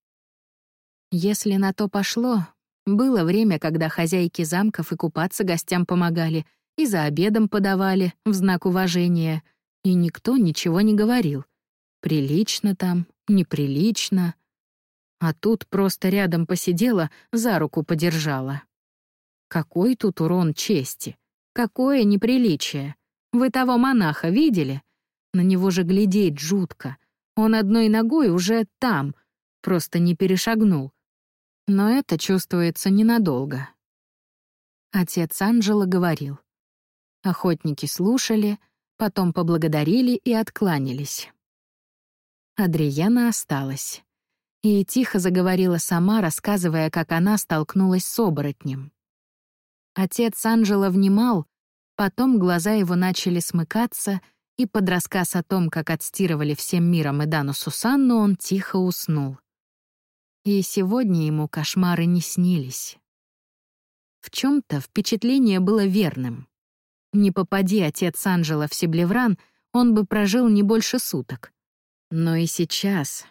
Если на то пошло, было время, когда хозяйки замков и купаться гостям помогали, и за обедом подавали в знак уважения, и никто ничего не говорил. Прилично там, неприлично. А тут просто рядом посидела, за руку подержала. Какой тут урон чести? Какое неприличие? Вы того монаха видели? На него же глядеть жутко. Он одной ногой уже там, просто не перешагнул. Но это чувствуется ненадолго. Отец Анжела говорил. Охотники слушали, потом поблагодарили и откланялись. Адриена осталась. И тихо заговорила сама, рассказывая, как она столкнулась с оборотнем. Отец Анжела внимал, потом глаза его начали смыкаться, и под рассказ о том, как отстирывали всем миром Эдану Сусанну, он тихо уснул. И сегодня ему кошмары не снились. В чем то впечатление было верным. Не попади отец Анжела в Себлевран, он бы прожил не больше суток. Но и сейчас.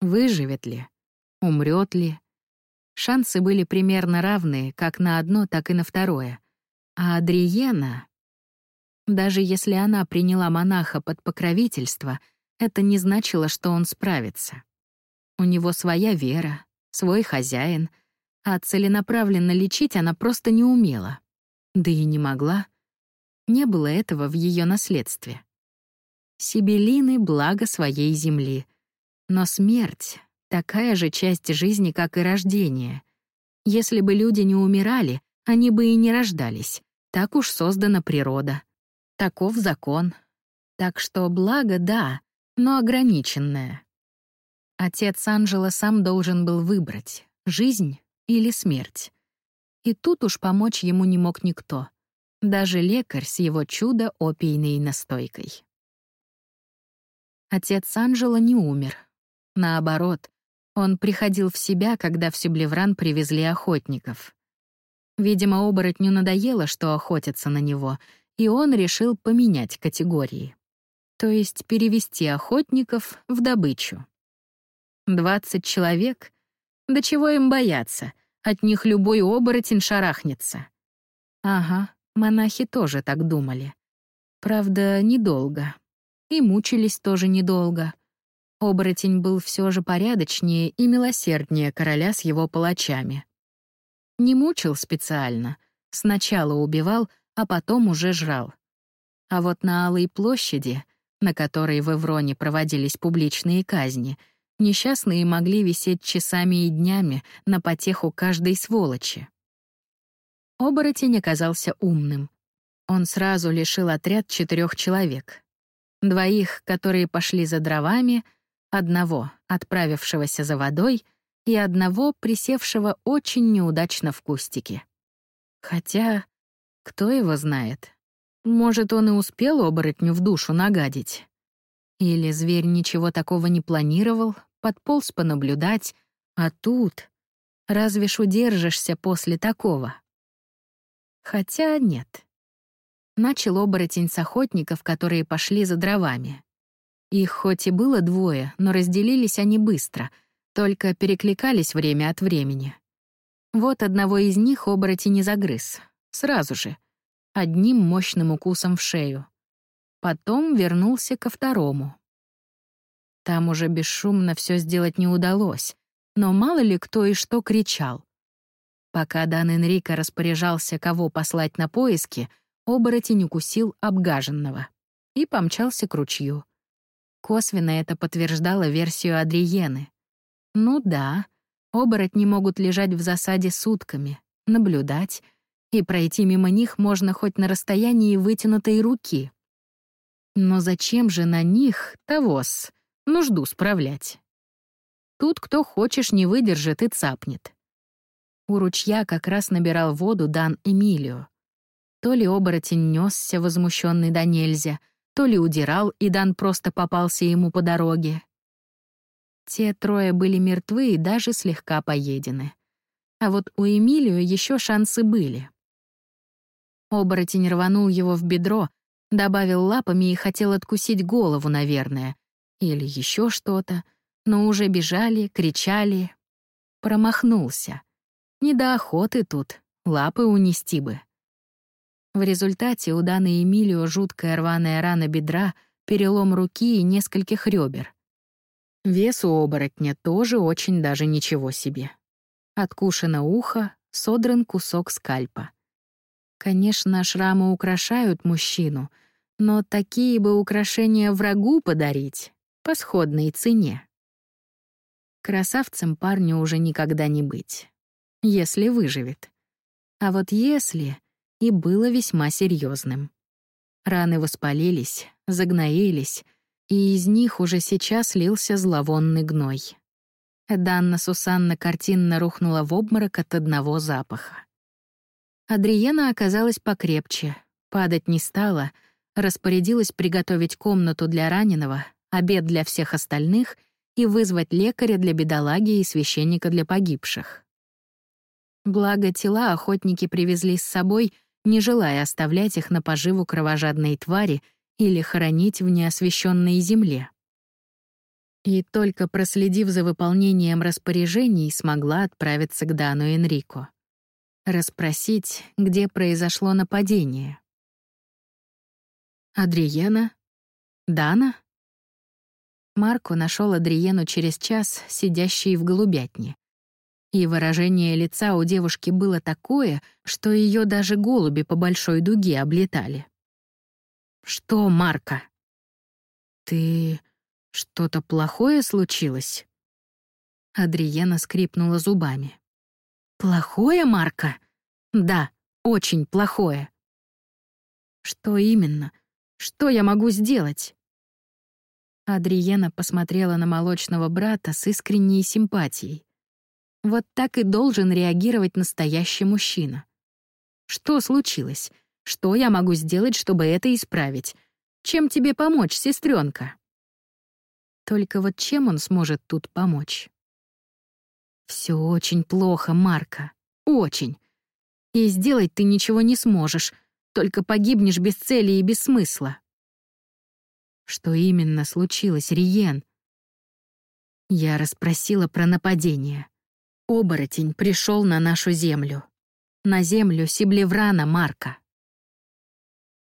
Выживет ли? Умрет ли? Шансы были примерно равные как на одно, так и на второе. А Адриена... Даже если она приняла монаха под покровительство, это не значило, что он справится. У него своя вера, свой хозяин, а целенаправленно лечить она просто не умела. Да и не могла. Не было этого в ее наследстве. Сибелины — благо своей земли. Но смерть — такая же часть жизни, как и рождение. Если бы люди не умирали, они бы и не рождались. Так уж создана природа. Таков закон. Так что благо — да, но ограниченное. Отец Анжела сам должен был выбрать — жизнь или смерть. И тут уж помочь ему не мог никто даже лекарь с его чудо-опийной настойкой. Отец Анжела не умер. Наоборот, он приходил в себя, когда в Сюблевран привезли охотников. Видимо, оборотню надоело, что охотятся на него, и он решил поменять категории. То есть перевести охотников в добычу. Двадцать человек? Да чего им бояться? От них любой оборотень шарахнется. Ага, Монахи тоже так думали. Правда, недолго. И мучились тоже недолго. Оборотень был все же порядочнее и милосерднее короля с его палачами. Не мучил специально. Сначала убивал, а потом уже жрал. А вот на Алой площади, на которой в Эвроне проводились публичные казни, несчастные могли висеть часами и днями на потеху каждой сволочи. Оборотень оказался умным. Он сразу лишил отряд четырех человек. Двоих, которые пошли за дровами, одного, отправившегося за водой, и одного, присевшего очень неудачно в кустике. Хотя, кто его знает? Может, он и успел оборотню в душу нагадить. Или зверь ничего такого не планировал, подполз понаблюдать, а тут... Разве ж удержишься после такого? Хотя нет. Начал оборотень с охотников, которые пошли за дровами. Их хоть и было двое, но разделились они быстро, только перекликались время от времени. Вот одного из них оборотень не загрыз. Сразу же. Одним мощным укусом в шею. Потом вернулся ко второму. Там уже бесшумно все сделать не удалось, но мало ли кто и что кричал. Пока Дан Энрико распоряжался, кого послать на поиски, оборотень укусил обгаженного и помчался к ручью. Косвенно это подтверждало версию Адриены. Ну да, оборотни могут лежать в засаде сутками, наблюдать, и пройти мимо них можно хоть на расстоянии вытянутой руки. Но зачем же на них, тогос, нужду справлять? Тут кто хочешь не выдержит и цапнет. У ручья как раз набирал воду Дан Эмилио. То ли оборотень несся, возмущенный до нельзя, то ли удирал, и Дан просто попался ему по дороге. Те трое были мертвы и даже слегка поедены. А вот у Эмилио еще шансы были. Оборотень рванул его в бедро, добавил лапами и хотел откусить голову, наверное. Или еще что-то. Но уже бежали, кричали. Промахнулся. Не до охоты тут, лапы унести бы. В результате у Даны Эмилио жуткая рваная рана бедра, перелом руки и нескольких ребер. Вес у оборотня тоже очень даже ничего себе. Откушено ухо, содран кусок скальпа. Конечно, шрамы украшают мужчину, но такие бы украшения врагу подарить по сходной цене. Красавцем парню уже никогда не быть, если выживет. А вот если и было весьма серьезным. Раны воспалились, загноились, и из них уже сейчас лился зловонный гной. Данна Сусанна картинно рухнула в обморок от одного запаха. Адриена оказалась покрепче, падать не стала, распорядилась приготовить комнату для раненого, обед для всех остальных и вызвать лекаря для бедолаги и священника для погибших. Благо тела охотники привезли с собой, не желая оставлять их на поживу кровожадной твари или хоронить в неосвещенной земле. И только проследив за выполнением распоряжений, смогла отправиться к Дану Энрико. Расспросить, где произошло нападение. «Адриена? Дана?» Марко нашел Адриену через час, сидящей в голубятне. И выражение лица у девушки было такое, что ее даже голуби по большой дуге облетали. «Что, Марка?» «Ты... что-то плохое случилось?» Адриена скрипнула зубами. Плохое, Марка? Да, очень плохое. Что именно? Что я могу сделать? Адриена посмотрела на молочного брата с искренней симпатией. Вот так и должен реагировать настоящий мужчина. Что случилось? Что я могу сделать, чтобы это исправить? Чем тебе помочь, сестренка? Только вот чем он сможет тут помочь? Все очень плохо, Марка. Очень. И сделать ты ничего не сможешь, только погибнешь без цели и без смысла. Что именно случилось, Риен? Я расспросила про нападение. Оборотень пришел на нашу землю. На землю Сиблеврана Марка.